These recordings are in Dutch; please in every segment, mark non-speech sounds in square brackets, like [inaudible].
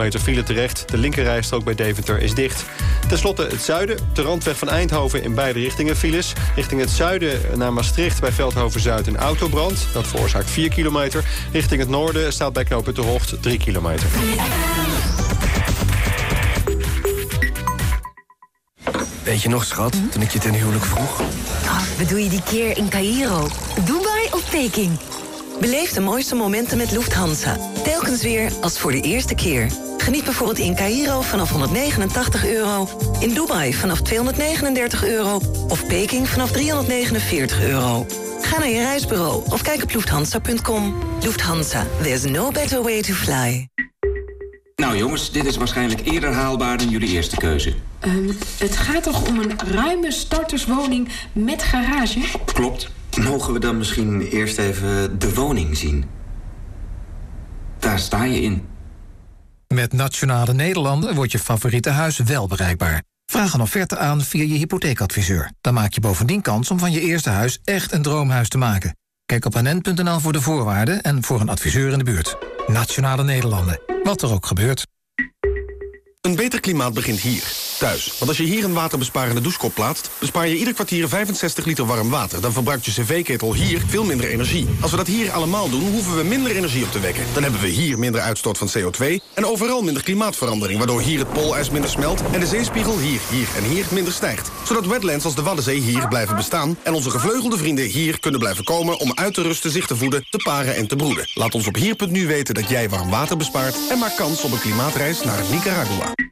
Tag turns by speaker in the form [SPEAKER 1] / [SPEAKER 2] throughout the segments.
[SPEAKER 1] kilometer file terecht. De linkerrijstrook bij Deventer is dicht. Ten slotte het zuiden. De randweg van Eindhoven in beide richtingen files. Richting het zuiden naar Maastricht bij Veldhoven-Zuid een autobrand. Dat veroorzaakt 4 kilometer. Richting het noorden staat bij knooppunt de Hocht 3 kilometer.
[SPEAKER 2] Weet je nog, schat, toen ik je ten huwelijk vroeg?
[SPEAKER 3] Oh, bedoel je die keer in Cairo, Dubai of Peking? Beleef de mooiste momenten met Lufthansa. Telkens weer als voor de eerste keer. Geniet bijvoorbeeld in Cairo vanaf 189 euro... in Dubai vanaf 239 euro... of Peking vanaf 349 euro. Ga naar je reisbureau of kijk op lufthansa.com. Lufthansa, there's no better way to fly.
[SPEAKER 4] Nou jongens, dit is waarschijnlijk eerder haalbaar dan jullie eerste keuze.
[SPEAKER 5] Um, het gaat toch om een ruime starterswoning met garage?
[SPEAKER 4] Klopt. Mogen we dan misschien eerst even de woning zien? Daar sta je in.
[SPEAKER 6] Met Nationale Nederlanden wordt je favoriete huis wel bereikbaar. Vraag een offerte aan via je hypotheekadviseur. Dan maak je bovendien kans om van je eerste huis echt een droomhuis te maken. Kijk op nn.nl voor de voorwaarden en voor een adviseur in de buurt. Nationale Nederlanden. Wat er ook gebeurt.
[SPEAKER 7] Een beter klimaat begint hier, thuis. Want als je hier een waterbesparende douchekop plaatst... bespaar je ieder kwartier 65 liter warm water. Dan verbruikt je cv-ketel hier veel minder energie. Als we dat hier allemaal doen, hoeven we minder energie op te wekken. Dan hebben we hier minder uitstoot van CO2... en overal minder klimaatverandering... waardoor hier het poolijs minder smelt... en de zeespiegel hier, hier en hier minder stijgt. Zodat wetlands als de Waddenzee hier blijven bestaan... en onze gevleugelde vrienden hier kunnen blijven komen... om uit te rusten, zich te voeden, te paren en te broeden. Laat ons op hier.nu weten dat jij warm water bespaart... en maak kans op een klimaatreis naar Nicaragua.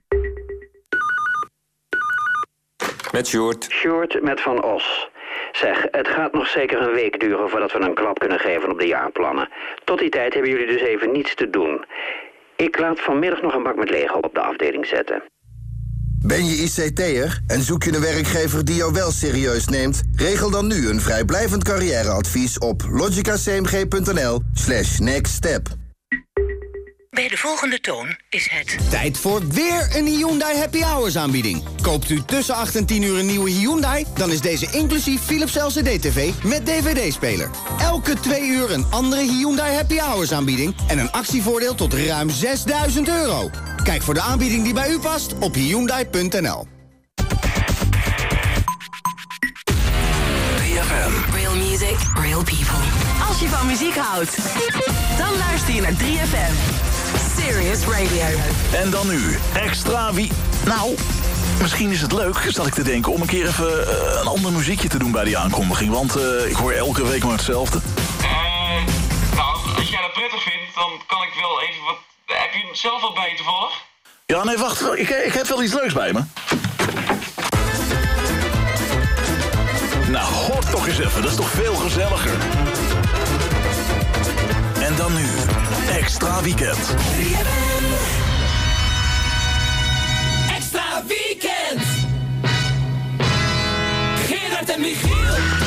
[SPEAKER 8] Met Sjoerd.
[SPEAKER 9] Sjoerd met Van Os. Zeg, het gaat nog zeker een week duren voordat we een klap kunnen geven op de jaarplannen. Tot die tijd hebben jullie dus even niets te doen. Ik laat vanmiddag nog een bak met Lego op de afdeling zetten.
[SPEAKER 10] Ben je ICT'er en zoek je een werkgever die jou wel serieus neemt? Regel dan nu een vrijblijvend carrièreadvies op logicacmg.nl slash next step.
[SPEAKER 3] Bij de volgende toon is het...
[SPEAKER 11] Tijd voor weer een Hyundai Happy Hours aanbieding. Koopt u tussen 8 en 10 uur een nieuwe Hyundai... dan is deze inclusief Philips LCD-TV met DVD-speler. Elke twee uur een andere Hyundai Happy Hours aanbieding... en een actievoordeel tot ruim 6000 euro. Kijk voor de aanbieding die bij u past op Hyundai.nl.
[SPEAKER 3] Real music, real people.
[SPEAKER 12] Als je van muziek houdt, dan luister je naar 3FM. Serious Radio.
[SPEAKER 13] En dan nu, extra wie... Nou, misschien is het leuk, zat ik te denken... om een keer even uh, een ander muziekje te doen bij die aankondiging. Want uh, ik hoor elke week maar hetzelfde.
[SPEAKER 14] Uh, nou, als jij dat prettig vindt, dan kan ik wel even wat... Heb je zelf wat bij je toevallig?
[SPEAKER 13] Ja, nee, wacht. Ik, ik heb wel iets leuks bij me. Nou, hoor toch eens even. Dat is toch veel gezelliger. En dan nu, extra weekend.
[SPEAKER 15] Extra weekend. Gerard en Michiel.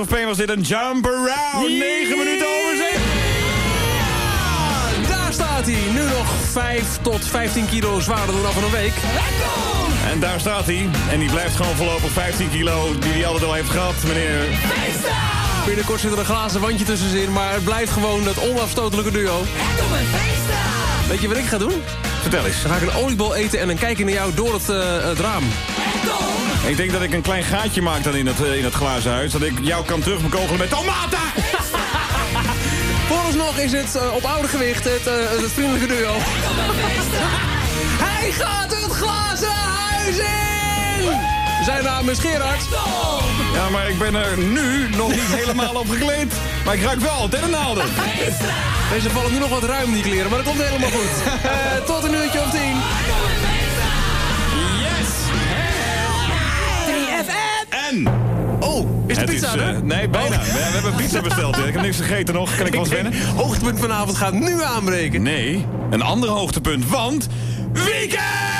[SPEAKER 16] Of
[SPEAKER 17] Pain was dit een jump around. 9 minuten over 7.
[SPEAKER 18] Daar staat hij. Nu nog 5 tot 15 kilo zwaarder dan van een week.
[SPEAKER 17] En daar staat hij. En die blijft gewoon voorlopig 15 kilo die hij altijd al heeft gehad, meneer.
[SPEAKER 18] Binnenkort zit er een glazen wandje tussenin, maar het blijft gewoon dat onafstotelijke duo. Weet je wat ik ga doen?
[SPEAKER 17] Vertel eens.
[SPEAKER 18] Dan ga ik een oliebol eten en dan kijk ik naar jou door het, eh, het raam.
[SPEAKER 17] Ik denk dat ik een klein gaatje maak dan in het, eh, in het glazen huis. Dat ik jou kan terugbekogelen met tomaten. [laughs]
[SPEAKER 18] Vooralsnog is het eh, op oude gewicht het, eh, het vriendelijke duo. Hij gaat het glazen huis in! Zijn naam is Gerard.
[SPEAKER 17] Ja, maar ik ben er nu nog niet helemaal op gekleed. Maar ik ruik wel altijd een naalden.
[SPEAKER 18] Deze vallen nu nog wat ruim, die kleren, maar dat komt helemaal goed. Tot een uurtje of tien.
[SPEAKER 17] En...
[SPEAKER 18] Oh, is de
[SPEAKER 17] Het
[SPEAKER 18] pizza
[SPEAKER 17] is,
[SPEAKER 18] er?
[SPEAKER 17] eh, nee, bijna. We, we hebben pizza [laughs] besteld. Ik heb niks gegeten nog. Kan ik wel eens wennen?
[SPEAKER 18] Hoogtepunt vanavond gaat nu aanbreken.
[SPEAKER 17] Nee, een ander hoogtepunt, want... Weekend!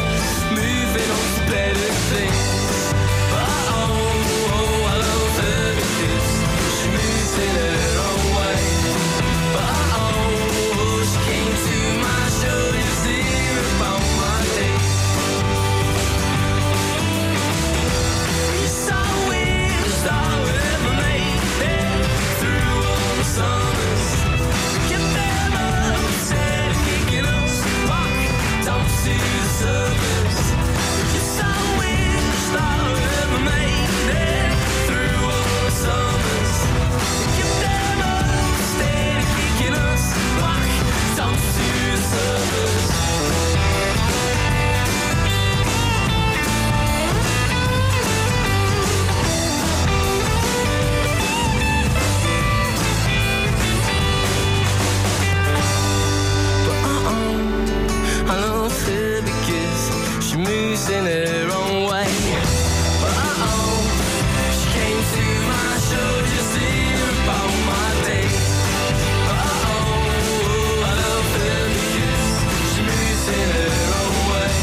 [SPEAKER 19] if it was better things. Moves in her own way. But uh-oh, she came to my show just to hear about my day. But uh-oh, I love her because she moves in her own way.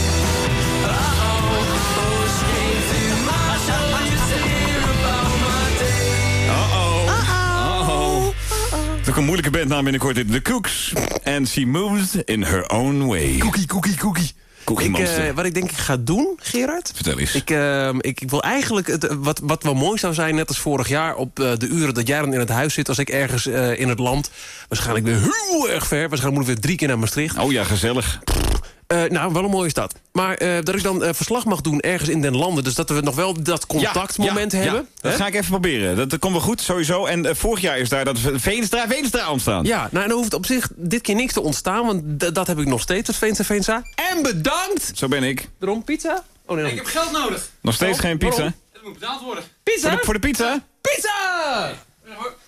[SPEAKER 19] Uh-oh, oh, she came to my show just to hear about my day.
[SPEAKER 17] Uh-oh. Uh-oh. Het is ook een moeilijke bandnaam binnenkort. dit. The Cooks. And she moves in her own way.
[SPEAKER 18] Cookie, cookie, cookie. Ik, eh, wat ik denk ik ga doen, Gerard...
[SPEAKER 17] Vertel eens.
[SPEAKER 18] Ik, eh, ik, ik wil eigenlijk, het, wat, wat wel mooi zou zijn, net als vorig jaar... op eh, de uren dat jij dan in het huis zit, als ik ergens eh, in het land... waarschijnlijk weer heel erg ver, waarschijnlijk moet ik weer drie keer naar Maastricht...
[SPEAKER 17] Oh ja, gezellig.
[SPEAKER 18] Eh, nou, wel een mooie stad. Maar eh, dat ik dan eh, verslag mag doen ergens in den landen... dus dat we nog wel dat contactmoment
[SPEAKER 17] Ja, ja,
[SPEAKER 18] hebben.
[SPEAKER 17] ja. Dat ga ik even proberen. Dat, dat komt wel goed, sowieso. En vorig jaar is daar dat Veenstra, Veenstra ontstaan.
[SPEAKER 18] Ja, nou, en dan hoeft op zich dit keer niks te ontstaan... want dat heb ik nog steeds, het Veensa Veensa. En bedankt!
[SPEAKER 17] Zo ben ik.
[SPEAKER 18] Daarom pizza? Oh nee,
[SPEAKER 14] Ik heb geld nodig.
[SPEAKER 17] Nog steeds geen pizza.
[SPEAKER 14] Het moet betaald worden.
[SPEAKER 18] Pizza?
[SPEAKER 17] Voor de, voor de pizza?
[SPEAKER 18] Pizza!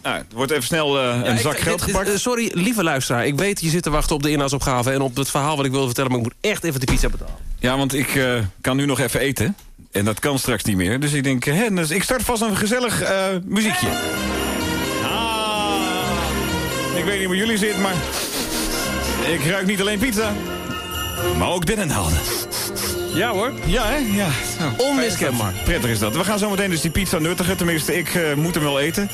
[SPEAKER 17] Nou, er wordt even snel eh, een
[SPEAKER 18] Ja, ik-
[SPEAKER 17] zak geld
[SPEAKER 18] dit-
[SPEAKER 17] gepakt.
[SPEAKER 18] eh, sorry, lieve luisteraar. Ik weet, je zit te wachten op de inhoudsopgave... en op het verhaal wat ik wilde vertellen... maar ik moet echt even de pizza betalen.
[SPEAKER 17] Ja, want ik eh, kan nu nog even eten. En dat kan straks niet meer. Dus ik denk, hè, dus ik start vast een gezellig eh, muziekje. Ah, ik weet niet hoe jullie zitten, maar... Ik ruik niet alleen pizza, maar ook dennenhalden.
[SPEAKER 18] Ja hoor.
[SPEAKER 17] Ja, hè? Ja. Nou,
[SPEAKER 18] Onmiskenbaar.
[SPEAKER 17] Prettig is dat. We gaan zo meteen dus die pizza nuttigen. Tenminste, ik moet hem wel eten.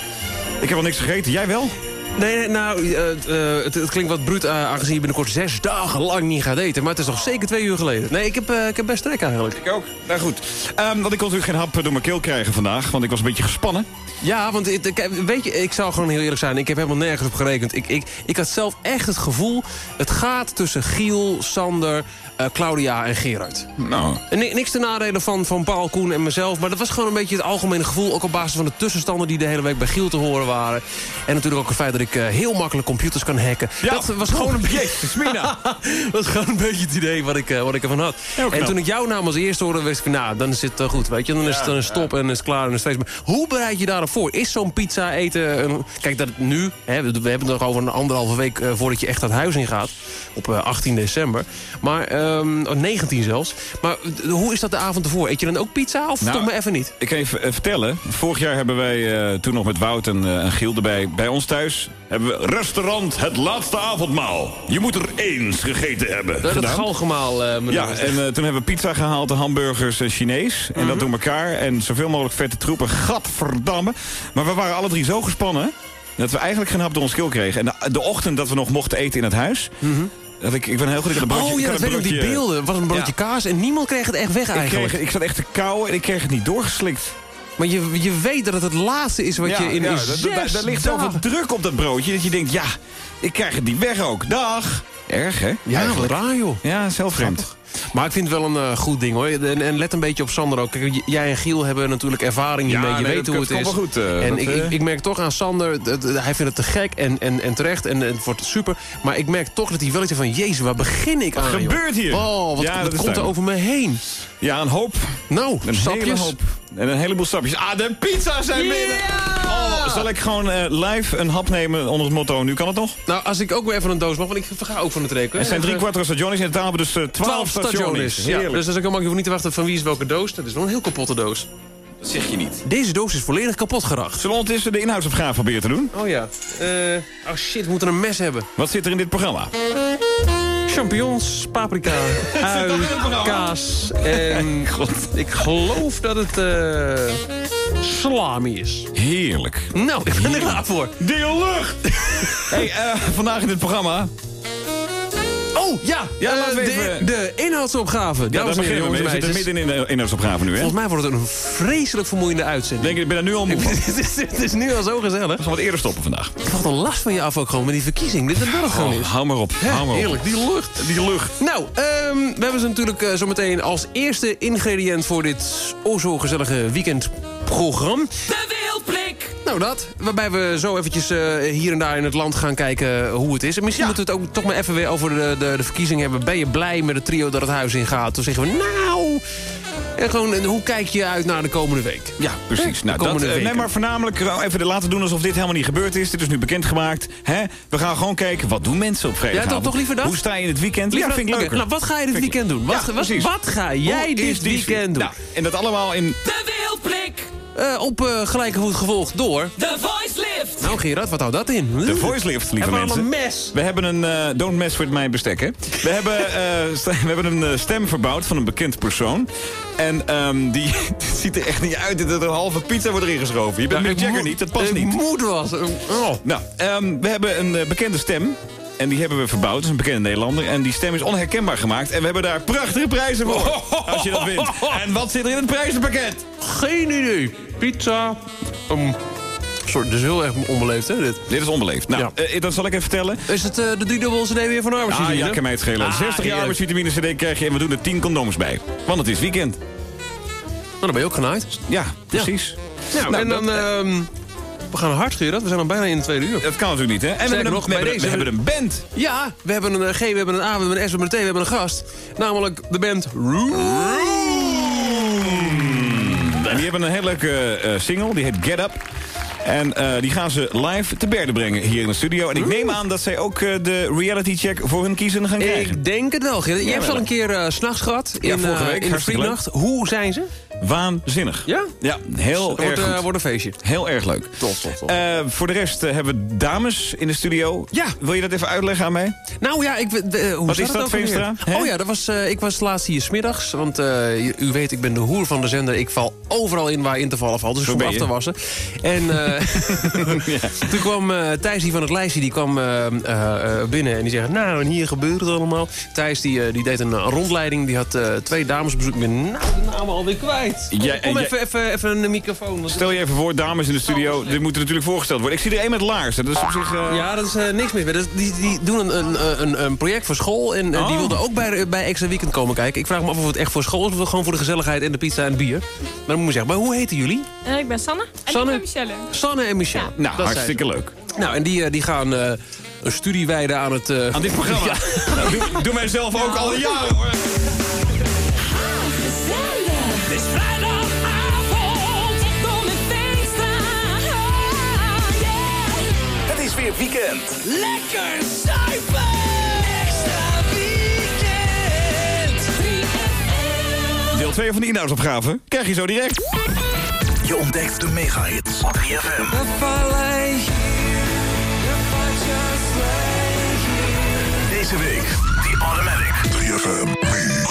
[SPEAKER 17] Ik heb al niks gegeten. Jij wel?
[SPEAKER 18] Nee, nee, nou, eh, eh, het, het klinkt wat bruut eh, aangezien je binnenkort zes dagen lang niet gaat eten. Maar het is nog zeker twee uur geleden. Nee, ik heb, eh, ik heb best trek eigenlijk.
[SPEAKER 17] Ik ook. Nou goed. Ehm, want ik kon natuurlijk geen hap door mijn keel krijgen vandaag. Want ik was een beetje gespannen.
[SPEAKER 18] Ja, want het- weet je, ik zou gewoon heel eerlijk zijn. Ik heb helemaal nergens op gerekend. Ik, ik, ik had zelf echt het gevoel... het gaat tussen Giel, Sander, eh, Claudia en Gerard.
[SPEAKER 17] Nou,
[SPEAKER 18] En niks te nadelen van, van Paul, Koen en mezelf. Maar dat was gewoon een beetje het algemene gevoel. Ook op basis van de tussenstanden die de hele week bij Giel te horen waren. En natuurlijk ook het feit dat ik eh, heel makkelijk computers kan hacken.
[SPEAKER 17] Ja.
[SPEAKER 18] Dat was gewoon een [laughs] beetje... Dat was gewoon een beetje het idee wat ik, eh, wat ik ervan had. En toen ik jouw naam als eerste hoorde, wist ik nou, dan is het goed, weet je. Dan is het een stop en is het klaar en is feest. Maar hoe bereid je daarop voor? Is zo'n pizza eten... Een... Kijk, dat nu... Hè, we hebben het nog over een anderhalve week voordat je echt het huis in gaat. Op eh, 18 december. Maar, ehm, oh, 19 zelfs. Maar eh, hoe is dat de avond ervoor? Eet je dan ook pizza of
[SPEAKER 17] Nou,
[SPEAKER 18] toch maar even niet?
[SPEAKER 17] Ik kan je eh, vertellen. Vorig jaar hebben wij, eh, toen nog met Wout en, en Giel erbij... bij ons thuis, hebben we restaurant Het Laatste Avondmaal. Je moet er eens gegeten hebben.
[SPEAKER 18] Dat,
[SPEAKER 17] gedaan.
[SPEAKER 18] galgemaal, meneer.
[SPEAKER 17] Ja, en toen hebben we pizza gehaald, de hamburgers eh, Chinees. En
[SPEAKER 18] Mhm.
[SPEAKER 17] dat door elkaar. En zoveel mogelijk vette troepen. Gadverdamme. Maar we waren alle drie zo gespannen... dat we eigenlijk geen hap door ons keel kregen. En de, de ochtend dat we nog mochten eten in het huis... Dat ik, ik ben heel goed in een broodje.
[SPEAKER 18] oh
[SPEAKER 17] ik
[SPEAKER 18] ja, dat weet ik, die beelden. Het was een broodje
[SPEAKER 17] Ja.
[SPEAKER 18] kaas en niemand kreeg het echt weg
[SPEAKER 17] Ik,
[SPEAKER 18] eigenlijk.
[SPEAKER 17] kreeg, ik zat echt te kauwen en ik kreeg het niet doorgeslikt.
[SPEAKER 18] Maar je, je weet dat het het laatste is wat
[SPEAKER 17] ja,
[SPEAKER 18] je in
[SPEAKER 17] ja,
[SPEAKER 18] zes
[SPEAKER 17] daar ligt zoveel druk op dat broodje... dat je denkt, ja, ik krijg het niet weg ook. Dag. Erg, hè?
[SPEAKER 18] Ja, raar joh.
[SPEAKER 17] Ja, zelf vreemd.
[SPEAKER 18] Maar ik vind het wel een eh, goed ding hoor. En, en let een beetje op Sander ook. Kijk, jij en Giel hebben natuurlijk ervaring
[SPEAKER 17] Ja,
[SPEAKER 18] hiermee. Je
[SPEAKER 17] nee,
[SPEAKER 18] weet hoe het is.
[SPEAKER 17] goed, eh,
[SPEAKER 18] en
[SPEAKER 17] dat,
[SPEAKER 18] ik,
[SPEAKER 17] eh.
[SPEAKER 18] ik, ik merk toch aan Sander, dat- hij vindt het te gek en, en, en terecht. En het wordt super. Maar ik merk toch dat hij wel iets van... Jezus, waar begin ik
[SPEAKER 17] Wat
[SPEAKER 18] aan? joh?
[SPEAKER 17] gebeurt hier?
[SPEAKER 18] Oh, wat,
[SPEAKER 17] Ja,
[SPEAKER 18] wat komt er over me heen?
[SPEAKER 17] Ja, een hoop.
[SPEAKER 18] Nou,
[SPEAKER 17] Een
[SPEAKER 18] stapjes.
[SPEAKER 17] hele hoop. En een heleboel stapjes. Ah, de pizza's zijn binnen! Oh, zal ik gewoon eh, live een hap nemen onder het motto... nu kan het nog?
[SPEAKER 18] Nou, als ik ook weer even een doos mag, want ik verga ook van het rekenen.
[SPEAKER 17] Er zijn drie kwart stations. In totaal hebben we dus eh, twaalf
[SPEAKER 18] 12
[SPEAKER 17] stations.
[SPEAKER 18] Ja, dus dat is ook heel makkelijk. Je hoeft niet te wachten van wie is welke doos. Dat is wel een heel kapotte doos.
[SPEAKER 17] Dat zeg je niet.
[SPEAKER 18] Deze doos is volledig kapot geracht.
[SPEAKER 17] Zullen we ondertussen de inhoudsopgave proberen te doen?
[SPEAKER 18] Oh ja. Eh, oh shit, we moeten een mes hebben.
[SPEAKER 17] Wat zit er in dit programma?
[SPEAKER 18] Champignons, paprika, [laughs] ui, kaas en... [laughs] God, ik geloof dat het eh salami is.
[SPEAKER 17] Heerlijk.
[SPEAKER 18] Nou, ik ben er klaar voor.
[SPEAKER 17] Deel lucht! hey, eh, vandaag in dit programma...
[SPEAKER 18] Oh, ja.
[SPEAKER 17] Ja,
[SPEAKER 18] eh,
[SPEAKER 17] laten we
[SPEAKER 18] de,
[SPEAKER 17] even-
[SPEAKER 18] de inhoudsopgave.
[SPEAKER 17] Ja, daar beginnen we mee. We
[SPEAKER 18] en
[SPEAKER 17] zitten midden in de inhoudsopgave nu, hè?
[SPEAKER 18] Volgens mij wordt het een vreselijk vermoeiende uitzending.
[SPEAKER 17] Denk je, ik ben er nu al moe van. [laughs]
[SPEAKER 18] het, is, nu al zo gezellig.
[SPEAKER 17] We gaan wat eerder stoppen vandaag.
[SPEAKER 18] Valt een last van je af ook gewoon met die verkiezing. Dit is het gewoon
[SPEAKER 17] Oh,
[SPEAKER 18] is.
[SPEAKER 17] hou maar op.
[SPEAKER 18] Hè,
[SPEAKER 17] hou maar op.
[SPEAKER 18] Heerlijk, die lucht.
[SPEAKER 17] Die lucht.
[SPEAKER 18] Nou, ehm, we hebben ze natuurlijk eh, zometeen als eerste ingrediënt... voor dit o zo gezellige weekendprogramma. Nou, dat. Waarbij we zo eventjes eh, hier en daar in het land gaan kijken hoe het is. En misschien moeten we het ook toch maar even weer over de, de, de verkiezing hebben. Ben je blij met het trio dat het huis in gaat? Toen zeggen we, nou... En gewoon, en hoe kijk je uit naar de komende week?
[SPEAKER 17] Ja, precies. Nou, dat,
[SPEAKER 18] komende
[SPEAKER 17] eh, nee, maar voornamelijk eh, even de laten doen alsof dit helemaal niet gebeurd is. Dit is nu bekendgemaakt. Hè? We gaan gewoon kijken, wat doen mensen op vrijdagavond?
[SPEAKER 18] toch- toch liever dat?
[SPEAKER 17] Hoe sta je in het weekend?
[SPEAKER 18] Liever
[SPEAKER 17] ja, vind ik leuk.
[SPEAKER 18] Nou, wat ga je dit weekend doen? Wat- wat- wat ga jij dit weekend doen?
[SPEAKER 17] Nou, en dat allemaal in...
[SPEAKER 12] De Wildblik.
[SPEAKER 18] Eh, op eh, gelijke voet gevolgd door...
[SPEAKER 12] De Voice Lift.
[SPEAKER 18] Nou Gerard, wat houdt dat in?
[SPEAKER 17] De voice lift, lieve
[SPEAKER 18] Hebben
[SPEAKER 17] mensen.
[SPEAKER 18] een mes?
[SPEAKER 17] We hebben een... eh, don't mess with mijn bestek, hè. We hebben, eh, [laughs] we hebben een stem verbouwd van een bekend persoon. En ehm, die [laughs] het ziet er echt niet uit dat er een halve pizza wordt erin geschoven. Je bent
[SPEAKER 18] Ja,
[SPEAKER 17] Mick
[SPEAKER 18] ik
[SPEAKER 17] Jagger niet, dat past
[SPEAKER 18] ik
[SPEAKER 17] niet.
[SPEAKER 18] moet was. Oh.
[SPEAKER 17] Nou, ehm, we hebben een bekende stem. En die hebben we verbouwd. Dat is een bekende Nederlander. En die stem is onherkenbaar gemaakt. En we hebben daar prachtige prijzen voor. Als je dat wint. [laughs] En wat zit er in het prijzenpakket?
[SPEAKER 18] Geen idee. Pizza. Um, sorry, dit is heel erg onbeleefd, hè, dit?
[SPEAKER 17] Dit is onbeleefd. Nou, eh, dat zal ik even vertellen.
[SPEAKER 18] Is het eh, de driedubbel CD weer van
[SPEAKER 17] Ah,
[SPEAKER 18] arbeidsvitamine?
[SPEAKER 17] ja, kan mij het schelen.
[SPEAKER 18] Ah,
[SPEAKER 17] 60 jaar
[SPEAKER 18] heerlijk.
[SPEAKER 17] arbeidsvitamine CD krijg je en we doen er 10 condooms bij. Want het is weekend.
[SPEAKER 18] Nou, dan ben je ook genaaid.
[SPEAKER 17] Ja, precies.
[SPEAKER 18] Nou,
[SPEAKER 17] Nou,
[SPEAKER 18] en dan... ehm, we gaan hard, Gerard. We zijn al bijna in de tweede uur.
[SPEAKER 17] Dat kan natuurlijk niet, hè? En we hebben, een,
[SPEAKER 18] nog,
[SPEAKER 17] we,
[SPEAKER 18] bij
[SPEAKER 17] hebben,
[SPEAKER 18] deze-
[SPEAKER 17] we hebben een band.
[SPEAKER 18] Ja, we hebben een eh, G, we hebben een A, we hebben een S, we hebben een T, we hebben een gast. Namelijk de band
[SPEAKER 17] En die hebben een hele leuke eh, single, die heet Get Up. En eh, die gaan ze live te berden brengen hier in de studio. En ik neem aan dat zij ook eh, de reality check voor hun kiezen gaan krijgen.
[SPEAKER 18] Ik denk het wel. Je
[SPEAKER 17] Ja,
[SPEAKER 18] hebt ze al een keer eh, 's s'nachts gehad.
[SPEAKER 17] Ja,
[SPEAKER 18] in,
[SPEAKER 17] vorige
[SPEAKER 18] eh,
[SPEAKER 17] week.
[SPEAKER 18] in de. Hoe zijn ze?
[SPEAKER 17] Waanzinnig.
[SPEAKER 18] Ja?
[SPEAKER 17] Ja, heel
[SPEAKER 18] wordt,
[SPEAKER 17] erg
[SPEAKER 18] eh,
[SPEAKER 17] goed.
[SPEAKER 18] wordt een feestje.
[SPEAKER 17] Heel erg leuk.
[SPEAKER 18] Tof, tof, tof.
[SPEAKER 17] Eh, voor de rest eh, hebben we dames in de studio.
[SPEAKER 18] Ja.
[SPEAKER 17] Wil je dat even uitleggen aan mij?
[SPEAKER 18] Nou ja, ik, hoe
[SPEAKER 17] Wat is
[SPEAKER 18] het
[SPEAKER 17] dat? Veenstra?
[SPEAKER 18] Oh ja, dat was, ik was laatst hier smiddags. Want u- weet, ik ben de hoer van de zender. Ik val overal in waar in te vallen valt. Dus
[SPEAKER 17] ben
[SPEAKER 18] af te wassen. En eh, [laughs] toen kwam Thijs die van het lijstje die kwam binnen. En die zegt, nou, en hier gebeurt het allemaal. Thijs die, die deed een, rondleiding. Die had twee dames bezoek. Ik ben nou, de namen alweer kwijt.
[SPEAKER 17] Ja,
[SPEAKER 18] Kom
[SPEAKER 17] ja.
[SPEAKER 18] even, even, even een microfoon.
[SPEAKER 17] Stel je even voor, dames in de studio. Dit moet er natuurlijk voorgesteld worden. Ik zie er één met laarzen. Dat is op zich... eh,
[SPEAKER 18] Ja, dat is eh, niks mis mee. Dat is- Die, die doen een, een, een, een project voor school. En eh, die
[SPEAKER 17] Oh.
[SPEAKER 18] wilden ook bij, bij Extra Weekend komen kijken. Ik vraag me af of het echt voor school is... of gewoon voor de gezelligheid en de pizza en het bier. Maar dan moet je zeggen, maar hoe heten jullie?
[SPEAKER 20] Eh, ik ben Sanne. En
[SPEAKER 18] Sanne?
[SPEAKER 20] ik ben Michelle.
[SPEAKER 18] Sanne en Michel.
[SPEAKER 17] Nou,
[SPEAKER 18] Dat
[SPEAKER 17] hartstikke leuk.
[SPEAKER 18] Nou, en die, eh, die gaan eh, een studie wijden aan het... eh,
[SPEAKER 17] Aan dit programma. [laughs] Nou, doe, doe mij zelf ook al jaren hoor. 2 van de inhoudsopgave krijg je zo direct.
[SPEAKER 13] Je ontdekt de mega-hits op 3FM. Deze week, The Automatic. 3FM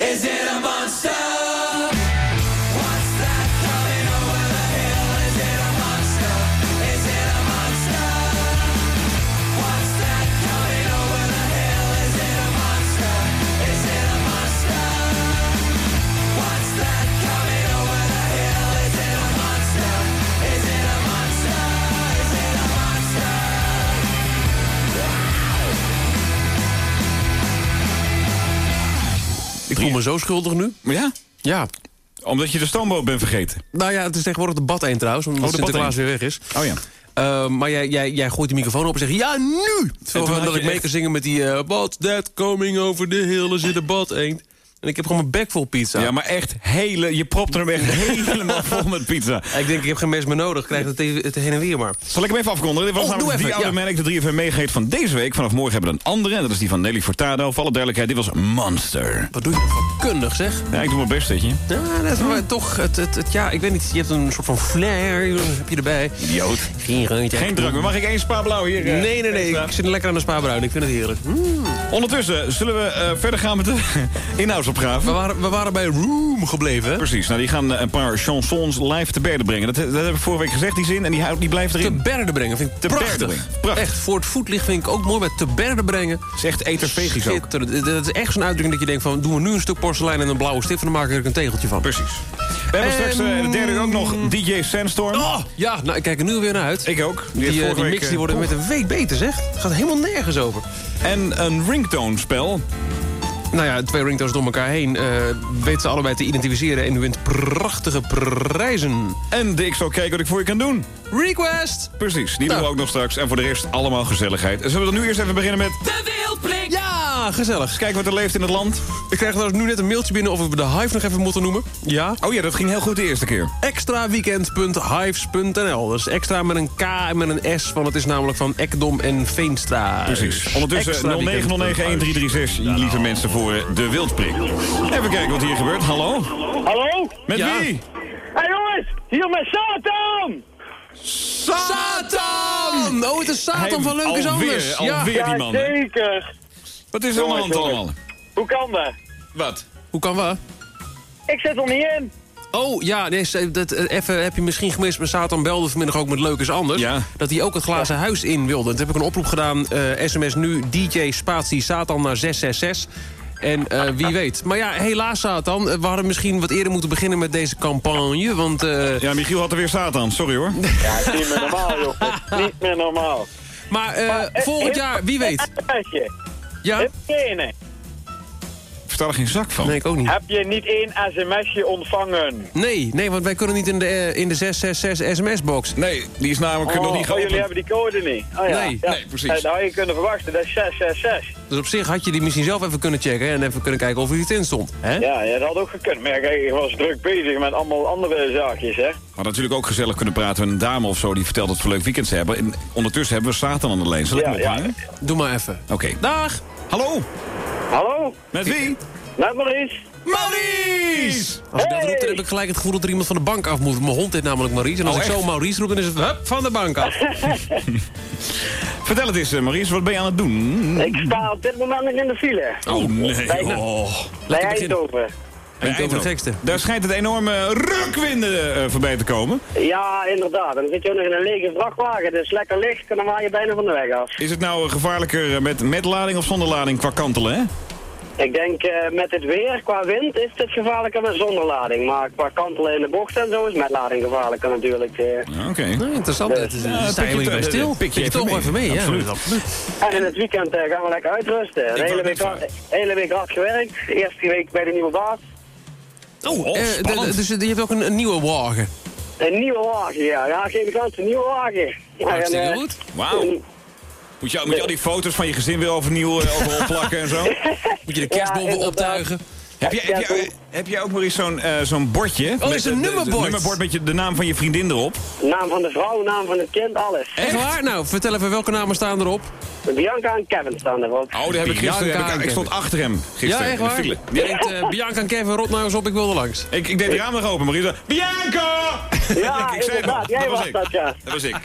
[SPEAKER 15] Is it a monster?
[SPEAKER 18] Voel me zo schuldig nu.
[SPEAKER 17] Ja?
[SPEAKER 18] Ja.
[SPEAKER 17] Omdat je de stoomboot bent vergeten.
[SPEAKER 18] Nou ja, het is tegenwoordig de bad 1 trouwens, omdat
[SPEAKER 17] Oh, de
[SPEAKER 18] Sinterklaas weer weg is.
[SPEAKER 17] Oh ja.
[SPEAKER 18] Eh, maar jij, jij, jij gooit de microfoon op en zegt ja, nu! Dat ik mee
[SPEAKER 17] echt-
[SPEAKER 18] kan zingen met die uh, What's that coming over the hill, is it a bad eend? En ik heb gewoon mijn bek vol pizza.
[SPEAKER 17] Ja, maar echt hele... Je propt er hem echt [laughs] helemaal vol met pizza.
[SPEAKER 18] Ik denk, ik heb geen mes meer nodig. Ik krijg het, even- het heen en weer maar.
[SPEAKER 17] Zal ik hem even afkondigen? Dit was
[SPEAKER 18] Oh,
[SPEAKER 17] namelijk die oude
[SPEAKER 18] ja.
[SPEAKER 17] merk, de 3FM meegeeft van deze week. Vanaf morgen hebben we een andere. En dat is die van Nelly Furtado. Voor alle duidelijkheid, dit was Monster.
[SPEAKER 18] Wat doe je vakkundig, zeg?
[SPEAKER 17] Ja, ik doe mijn best, weet je.
[SPEAKER 18] Ja, dat is maar toch, het, het, het- ja, ik weet niet, je hebt een soort van flair, heb je erbij.
[SPEAKER 17] Idioot.
[SPEAKER 18] Geen randje.
[SPEAKER 17] Geen drank meer. Mag ik één spa blauw hier? eh,
[SPEAKER 18] Nee, nee, nee,
[SPEAKER 17] extra?
[SPEAKER 18] ik zit lekker aan de spaarbruin, ik vind het heerlijk. Mm.
[SPEAKER 17] Ondertussen zullen we eh, verder gaan met de [laughs]
[SPEAKER 18] We, waren, we waren bij Room gebleven?
[SPEAKER 17] Precies, nou die gaan eh, een paar chansons live te berden brengen. Dat, dat heb ik vorige week gezegd, die zin, en die, die blijft
[SPEAKER 18] Te
[SPEAKER 17] erin.
[SPEAKER 18] berde brengen, vind ik
[SPEAKER 17] Te
[SPEAKER 18] prachtig.
[SPEAKER 17] brengen. Prachtig.
[SPEAKER 18] Echt, voor het voetlicht vind ik ook mooi, maar te berde brengen.
[SPEAKER 17] Het is echt etervegisch ook.
[SPEAKER 18] Dat is echt zo'n uitdrukking dat je denkt van... doen we nu een stuk porselein en een blauwe stift... en dan maak ik er een tegeltje van.
[SPEAKER 17] Precies. We hebben straks eh, in de derde ook nog DJ Sandstorm.
[SPEAKER 18] Oh, ja, nou, ik kijk er nu weer naar uit.
[SPEAKER 17] Ik ook.
[SPEAKER 18] Die, eh, die
[SPEAKER 17] week,
[SPEAKER 18] mix
[SPEAKER 17] eh,
[SPEAKER 18] die worden met een week beter, zeg. Het gaat helemaal nergens over.
[SPEAKER 17] En een ringtone-spel.
[SPEAKER 18] Nou ja, twee ringtones door elkaar heen. eh weten ze allebei te identificeren. En u wint prachtige prijzen.
[SPEAKER 17] En de ik zal kijken wat ik voor je kan doen.
[SPEAKER 18] Request!
[SPEAKER 17] Precies, die
[SPEAKER 18] Nou.
[SPEAKER 17] doen we ook nog straks. En voor de rest allemaal gezelligheid. Zullen we dan nu eerst even beginnen met...
[SPEAKER 15] De wildblik.
[SPEAKER 18] Ja, gezellig.
[SPEAKER 17] Kijken wat er leeft in het land.
[SPEAKER 18] Ik krijg trouwens nu net een mailtje binnen of we de Hive nog even moeten noemen. Ja.
[SPEAKER 17] Oh ja, dat ging heel goed de eerste keer.
[SPEAKER 18] extraweekend.hives.nl. Dus extra met een K en met een S, want het is namelijk van Ekdom en Veenstra.
[SPEAKER 17] Precies. Ondertussen
[SPEAKER 18] Extraweekend.hives.
[SPEAKER 17] 0909-1336, lieve mensen, voor de wildprik. Even kijken wat hier gebeurt. Hallo?
[SPEAKER 20] Hallo?
[SPEAKER 17] Met
[SPEAKER 18] Ja.
[SPEAKER 17] wie?
[SPEAKER 20] Hé jongens, hier met Satan!
[SPEAKER 18] Satan! Oh, het is Satan
[SPEAKER 17] Hey,
[SPEAKER 18] van Leuk is
[SPEAKER 17] alweer,
[SPEAKER 18] Anders.
[SPEAKER 17] alweer.
[SPEAKER 18] Ja.
[SPEAKER 17] die man, hè?
[SPEAKER 20] zeker.
[SPEAKER 17] Wat is er aan de hand
[SPEAKER 20] Jongens,
[SPEAKER 17] allemaal?
[SPEAKER 20] Hoe kan dat?
[SPEAKER 17] Wat?
[SPEAKER 18] Hoe kan wat?
[SPEAKER 20] Ik zit er niet in.
[SPEAKER 18] Oh, ja, nee, dat, eh, even heb je misschien gemist. Maar Satan belde vanmiddag ook met Leuk is Anders.
[SPEAKER 17] Ja.
[SPEAKER 18] Dat hij ook het glazen huis in wilde. Toen heb ik een oproep gedaan. eh, SMS nu, DJ spatie Satan naar 666. En eh, wie weet. Maar ja, helaas Satan. eh, We hadden misschien wat eerder moeten beginnen met deze campagne. Want eh,
[SPEAKER 17] Ja, Michiel had er weer Satan. Sorry hoor. [laughs]
[SPEAKER 20] Ja, het is niet meer normaal, joh. Niet meer normaal.
[SPEAKER 18] Maar eh,
[SPEAKER 20] Maar, eh,
[SPEAKER 18] volgend
[SPEAKER 20] heb-
[SPEAKER 18] jaar, wie weet.
[SPEAKER 20] Sms'je.
[SPEAKER 18] Ja?
[SPEAKER 17] Versta er geen zak van.
[SPEAKER 18] Nee, ik ook niet.
[SPEAKER 20] Heb je niet één sms'je ontvangen?
[SPEAKER 18] Nee, nee, want wij kunnen niet in de, eh, in de 666 sms-box.
[SPEAKER 17] Nee, die is namelijk nog
[SPEAKER 20] Oh,
[SPEAKER 17] niet
[SPEAKER 20] oh,
[SPEAKER 17] geopend.
[SPEAKER 20] jullie hebben die code niet. Oh, ja.
[SPEAKER 18] Nee,
[SPEAKER 20] ja.
[SPEAKER 17] nee, precies.
[SPEAKER 20] Dat had je kunnen verwachten, dat is 666.
[SPEAKER 18] Dus op zich had je die misschien zelf even kunnen checken... en even kunnen kijken of er iets in stond. Hè?
[SPEAKER 20] Ja, ja, dat had ook gekund. Maar ja, kijk, ik was druk bezig met allemaal andere zaakjes, hè.
[SPEAKER 17] Had natuurlijk ook gezellig kunnen praten met een dame of zo... die vertelt dat we leuk weekend hebben. En ondertussen hebben we Satan aan de lijn. Zal ik
[SPEAKER 20] Ja,
[SPEAKER 17] hem
[SPEAKER 20] ja.
[SPEAKER 18] Doe maar even.
[SPEAKER 17] Oké.
[SPEAKER 18] Dag!
[SPEAKER 17] Hallo?
[SPEAKER 20] Hallo?
[SPEAKER 17] Met wie?
[SPEAKER 20] Met Maurice.
[SPEAKER 17] Maurice!
[SPEAKER 18] Als ik dat roep, dan heb ik gelijk het gevoel dat er iemand van de bank af moet. Mijn hond heet namelijk Maurice. En als
[SPEAKER 17] Oh,
[SPEAKER 18] ik zo? Maurice roep, dan is het hup, van de bank af. [laughs]
[SPEAKER 17] Vertel het eens, eh, Maurice. Wat ben je aan het doen?
[SPEAKER 20] Ik sta op dit moment in de file.
[SPEAKER 17] Oh, nee.
[SPEAKER 20] Bij,
[SPEAKER 17] Oh.
[SPEAKER 20] bij. Eindhoven.
[SPEAKER 18] Eindhoven de gekste.
[SPEAKER 17] Daar schijnt het enorme rukwinden eh, voorbij te komen.
[SPEAKER 20] Ja, inderdaad. En dan zit je ook nog in een lege vrachtwagen. Dus lekker licht en dan waai je bijna van de weg af.
[SPEAKER 17] Is het nou eh, gevaarlijker eh, met, met lading of zonder lading qua kantelen, hè?
[SPEAKER 20] Ik denk eh, met het weer, qua wind, is het gevaarlijker met zonder lading. Maar qua kantelen in de bocht en zo is met lading gevaarlijker natuurlijk. eh.
[SPEAKER 17] Oké.
[SPEAKER 18] Nou, interessant. Het is,
[SPEAKER 17] Ja,
[SPEAKER 18] sta je
[SPEAKER 17] pik je
[SPEAKER 18] bij stil.
[SPEAKER 17] pik je
[SPEAKER 18] toch even mee, ja.
[SPEAKER 17] Absoluut.
[SPEAKER 18] absoluut.
[SPEAKER 20] En in het weekend gaan we lekker uitrusten. De hele
[SPEAKER 17] net
[SPEAKER 20] week, hard, hele week hard gewerkt. Eerste week bij de nieuwe baas.
[SPEAKER 18] Oh,
[SPEAKER 17] Oh,
[SPEAKER 18] eh,
[SPEAKER 17] spannend.
[SPEAKER 18] dus je hebt ook een, een nieuwe wagen.
[SPEAKER 20] Een nieuwe wagen, ja. Ja, geen kans, een nieuwe wagen. Ja,
[SPEAKER 18] Hartstikke
[SPEAKER 20] en, eh,
[SPEAKER 18] goed.
[SPEAKER 17] Wauw. Moet je, moet je al die foto's van je gezin weer overnieuw uh, overal plakken en zo? [laughs]
[SPEAKER 18] Moet je de kerstbomen optuigen.
[SPEAKER 17] Heb jij, heb, jij, heb jij ook maar eens zo'n eh, zo'n bordje?
[SPEAKER 18] Oh, is een nummerbord.
[SPEAKER 17] Een nummerbord met je, de naam van je vriendin erop.
[SPEAKER 20] Naam van de vrouw, naam van het kind, alles.
[SPEAKER 18] Echt waar? Nou, vertel even welke namen staan erop.
[SPEAKER 20] Bianca en Kevin staan erop.
[SPEAKER 17] Oh, daar heb ik gisteren. Heb ik, stond achter hem gisteren
[SPEAKER 18] Ja, echt
[SPEAKER 17] in de
[SPEAKER 18] waar?
[SPEAKER 17] file.
[SPEAKER 18] Je denkt, eh, Bianca en Kevin, rot nou eens op, ik wil er langs.
[SPEAKER 17] Ik, ik deed de raam nog open, maar zei... Bianca!
[SPEAKER 20] Ja, [laughs]
[SPEAKER 17] ik zei.
[SPEAKER 20] Jij
[SPEAKER 17] dat was ik.
[SPEAKER 20] dat, ja.
[SPEAKER 17] Dat was ik.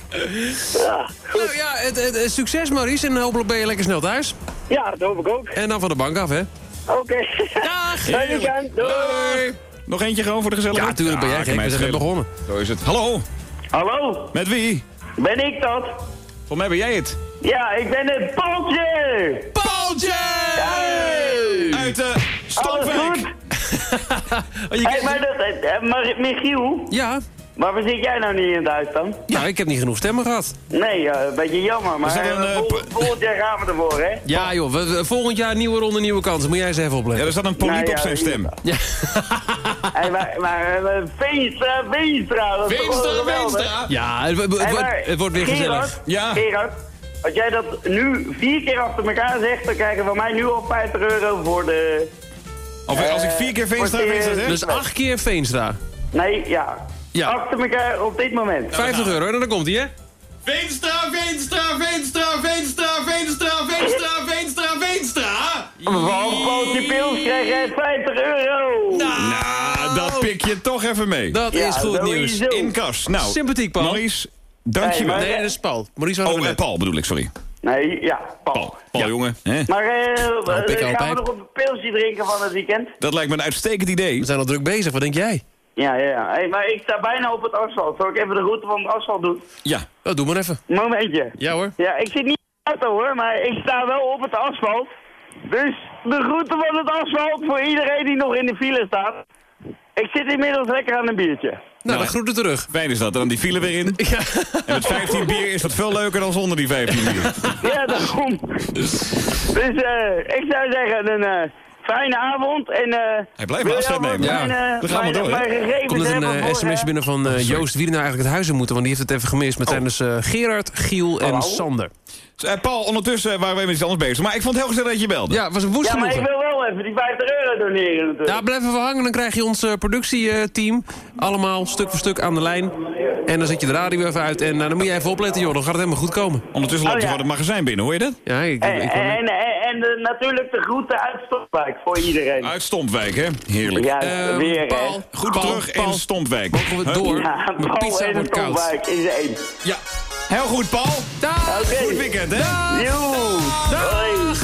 [SPEAKER 20] Ja,
[SPEAKER 18] Nou ja, het, het- het- succes Maurice en hopelijk ben je lekker snel thuis.
[SPEAKER 20] ja dat hoop ik ook.
[SPEAKER 18] En dan van de bank af, hè?
[SPEAKER 20] Oké. Dag. [laughs]
[SPEAKER 17] Heerlijk.
[SPEAKER 20] Doei.
[SPEAKER 17] Nog eentje gewoon voor de gezelligheid?
[SPEAKER 18] Ja, tuurlijk ben jij gek. We zijn net begonnen.
[SPEAKER 17] Zo is het. Hallo.
[SPEAKER 20] Hallo.
[SPEAKER 17] Met wie?
[SPEAKER 20] Ben ik dat?
[SPEAKER 17] Volgens mij ben jij het.
[SPEAKER 20] Ja, ik ben het Paultje.
[SPEAKER 17] Paultje! Uit de
[SPEAKER 20] Stopwijk. [laughs] hey, maar, dat, eh, maar Michiel?
[SPEAKER 18] Ja?
[SPEAKER 20] Waarvoor zit jij nou niet in het huis dan?
[SPEAKER 18] Ja, ik heb niet genoeg stemmen gehad.
[SPEAKER 20] Nee, eh, een beetje jammer, maar
[SPEAKER 18] een,
[SPEAKER 20] eh,
[SPEAKER 18] eh,
[SPEAKER 20] vol- volgend jaar gaan we ervoor, hè?
[SPEAKER 18] Ja joh, we- volgend jaar nieuwe ronde, nieuwe kansen. Moet jij eens even opletten.
[SPEAKER 17] Ja, er zat een poliep
[SPEAKER 20] Nou ja,
[SPEAKER 17] op zijn stem.
[SPEAKER 18] Ja. [laughs]
[SPEAKER 20] Hey, maar maar Veenstra, Veenstra, dat is toch
[SPEAKER 17] Veenstra? Veenstra.
[SPEAKER 18] Ja, het, het-
[SPEAKER 20] Hey,
[SPEAKER 18] wordt-
[SPEAKER 20] maar
[SPEAKER 18] het wordt weer
[SPEAKER 20] Gerard,
[SPEAKER 18] gezellig.
[SPEAKER 17] Ja.
[SPEAKER 20] Gerard, als jij dat nu vier keer achter elkaar zegt, dan krijgen we van mij nu al 50 euro voor de...
[SPEAKER 17] Of als ik vier keer Veenstra, Veenstra zeg?
[SPEAKER 18] Dus acht keer Veenstra.
[SPEAKER 20] Nee, ja.
[SPEAKER 18] Ja.
[SPEAKER 20] Achter elkaar op dit moment.
[SPEAKER 18] 50 euro, en dan komt hij hè?
[SPEAKER 17] Veenstra, Veenstra, Veenstra, Veenstra, Veenstra, Veenstra, Veenstra, Veenstra.
[SPEAKER 20] Van Pootje Pils krijg jij 50 euro.
[SPEAKER 17] Nou, dat pik je toch even mee.
[SPEAKER 18] Dat
[SPEAKER 20] Ja,
[SPEAKER 18] is goed nieuws.
[SPEAKER 17] In kas. Nou,
[SPEAKER 18] Sympathiek, Paul.
[SPEAKER 17] Maurice, dankjewel.
[SPEAKER 18] Nee, dat is Paul. Maurice
[SPEAKER 17] Oh, eh. Paul bedoel ik, sorry.
[SPEAKER 20] Nee, ja, Paul.
[SPEAKER 17] Paul, Paul jongen. Hè?
[SPEAKER 20] Maar eh,
[SPEAKER 18] Nou,
[SPEAKER 20] eh, gaan
[SPEAKER 18] altijd.
[SPEAKER 20] we nog een pilsje drinken van het weekend?
[SPEAKER 17] Dat lijkt me een uitstekend idee.
[SPEAKER 18] We zijn al druk bezig, wat denk jij?
[SPEAKER 20] Ja, ja, ja. Hey, maar ik sta bijna op het asfalt. Zal ik even de route van het asfalt doen?
[SPEAKER 17] Ja.
[SPEAKER 18] Oh, doe maar even.
[SPEAKER 20] Momentje.
[SPEAKER 18] Ja hoor.
[SPEAKER 20] Ja, ik zit niet in de auto hoor, maar ik sta wel op het asfalt. Dus de route van het asfalt voor iedereen die nog in de file staat. Ik zit inmiddels lekker aan een biertje.
[SPEAKER 18] Nou, dan groeten terug.
[SPEAKER 17] Fijn is dat, dan die file weer in. [laughs]
[SPEAKER 18] Ja.
[SPEAKER 17] En met 15 bier is dat veel leuker dan zonder die 15 bier.
[SPEAKER 20] Ja, daarom. [laughs] Dus eh, ik zou zeggen, een eh, fijne avond. En, eh
[SPEAKER 17] Hij blijft maar
[SPEAKER 20] je
[SPEAKER 17] afscheid nemen. Ja.
[SPEAKER 20] eh,
[SPEAKER 17] Dan gaan we
[SPEAKER 20] mijn-
[SPEAKER 17] door,
[SPEAKER 20] mijn
[SPEAKER 18] Komt er een eh,
[SPEAKER 20] eh,
[SPEAKER 18] binnen van Joost wie er nou eigenlijk het huis in moeten, want die heeft het even gemist. Met zijn dus eh, Gerard, Giel en? Sander.
[SPEAKER 17] Dus, eh, Paul, ondertussen waren we met iets anders bezig. Maar ik vond het heel gezellig dat je belde.
[SPEAKER 18] Ja, het was een woest
[SPEAKER 20] Ja, maar ik wil wel even die 50 euro doneren natuurlijk.
[SPEAKER 18] Ja, blijf even hangen, dan krijg je ons productieteam allemaal stuk voor stuk aan de lijn. En dan zet je de radio even uit en dan moet je even opletten, joh. Dan gaat het helemaal goed komen.
[SPEAKER 17] Ondertussen loopt
[SPEAKER 20] Oh,
[SPEAKER 17] er
[SPEAKER 20] ja.
[SPEAKER 17] wat het magazijn binnen, hoor je dat?
[SPEAKER 18] Ja, ik,
[SPEAKER 20] En,
[SPEAKER 18] ik,
[SPEAKER 20] en, en, en de- natuurlijk de groeten uit Stopwijk voor iedereen.
[SPEAKER 17] Uit Stompwijk, hè? Heerlijk.
[SPEAKER 20] Ja,
[SPEAKER 18] Ehm,
[SPEAKER 20] weer hè.
[SPEAKER 18] Paul,
[SPEAKER 17] Goed
[SPEAKER 18] Paul,
[SPEAKER 17] terug
[SPEAKER 18] Paul,
[SPEAKER 17] in Stompwijk.
[SPEAKER 18] Mogen we door?
[SPEAKER 20] Ja,
[SPEAKER 18] Mijn
[SPEAKER 20] Paul
[SPEAKER 18] pizza koud.
[SPEAKER 20] Stopwijk is één.
[SPEAKER 17] Ja. Heel goed, Paul.
[SPEAKER 18] Dag!
[SPEAKER 17] Goed weekend, hè?
[SPEAKER 20] Joe. Hoi.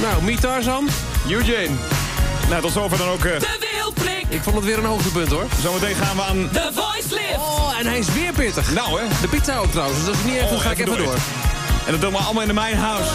[SPEAKER 18] Nou, Miet Tarzan, Eugene.
[SPEAKER 17] Nou, tot zover dan ook. eh,
[SPEAKER 12] De Wildblik.
[SPEAKER 18] Ik vond het weer een hoogtepunt, hoor.
[SPEAKER 17] zometeen gaan we aan...
[SPEAKER 12] De Voice Lift.
[SPEAKER 18] Oh, en hij is weer pittig.
[SPEAKER 17] Nou, hè?
[SPEAKER 18] De pizza ook trouwens, dus als het niet echt
[SPEAKER 17] Oh,
[SPEAKER 18] goed ga ik
[SPEAKER 17] even
[SPEAKER 18] even
[SPEAKER 17] door.
[SPEAKER 18] door.
[SPEAKER 17] En dat doen we allemaal in de Mijn House.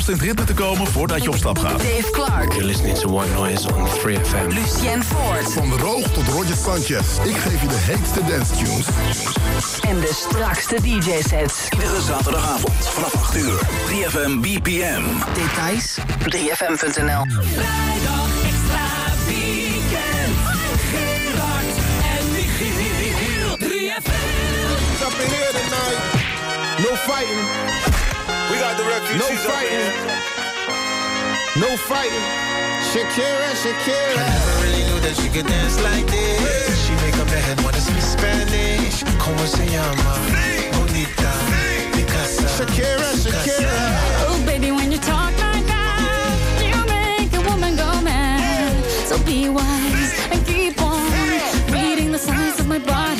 [SPEAKER 13] Om in het ritme te komen voordat je op stap gaat.
[SPEAKER 12] Dave Clark.
[SPEAKER 18] You're listening to White Noise on 3FM.
[SPEAKER 12] Lucien Ford.
[SPEAKER 21] Van de Roog tot Roger Sanchez. Ik geef je de heetste dance tunes.
[SPEAKER 12] En de strakste DJ-sets.
[SPEAKER 13] Iedere zaterdagavond vanaf 8 uur. 3FM BPM.
[SPEAKER 12] Details 3fm.nl
[SPEAKER 15] Vrijdag extra weekend. Gerard en Michiel. 3FM.
[SPEAKER 16] Up in here tonight. No fighting. We got the refugees no fighting. No fighting. Shakira, Shakira.
[SPEAKER 22] I never really knew that she could dance like this. She make up her head wanna speak Spanish. Como se llama? Bonita. Picasa.
[SPEAKER 16] Shakira, Shakira.
[SPEAKER 23] Oh, baby, when you talk like that, you make a woman go mad. So be wise and keep on reading the signs of my body.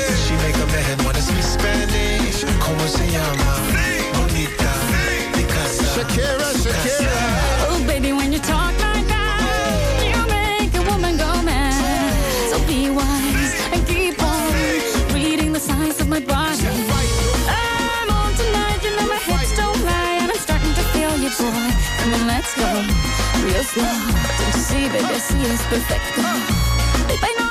[SPEAKER 22] Se llama? Bonita. Picasa.
[SPEAKER 16] Shakira, Shakira.
[SPEAKER 23] Oh, baby, when you talk like that, you make a woman go mad. So be wise and keep on reading the signs of my body. I'm on tonight, you know my hips don't lie, and I'm starting to feel you, boy. Come on, let's go real slow. Don't you see, baby, I see it's perfect. Babe, I know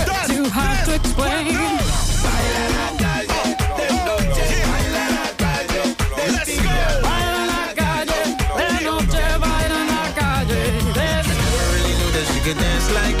[SPEAKER 23] a
[SPEAKER 22] like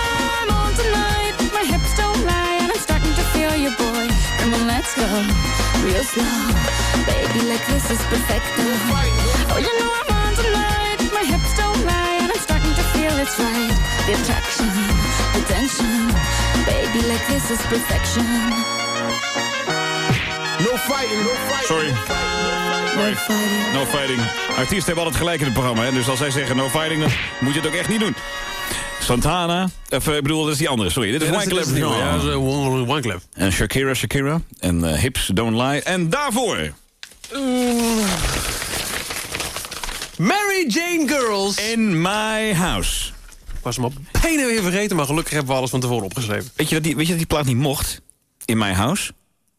[SPEAKER 23] Let's go real slow, baby. Like this is perfecto. Oh, you know I'm on tonight, my hips don't lie, and I'm starting to feel it's right. The attraction, the tension, baby. Like this is perfection.
[SPEAKER 16] No fighting, no fighting.
[SPEAKER 17] Sorry. Sorry. No fighting. Artiesten hebben altijd gelijk in het programma. Hè? Dus als zij zeggen no fighting, dan moet je het ook echt niet doen. Santana. Of, eh, ik bedoel, dat is die andere. Sorry, dit is
[SPEAKER 18] Ja,
[SPEAKER 17] Wyclef
[SPEAKER 18] ja, dat is. Wyclef.
[SPEAKER 17] En Shakira, Shakira. En eh, Hips Don't Lie. En daarvoor...
[SPEAKER 18] Mary Jane Girls.
[SPEAKER 17] In My House.
[SPEAKER 18] Ik was hem op bijna weer vergeten, maar gelukkig hebben we alles van tevoren opgeschreven.
[SPEAKER 17] Weet je dat die, weet je dat die plaat niet mocht? In My House?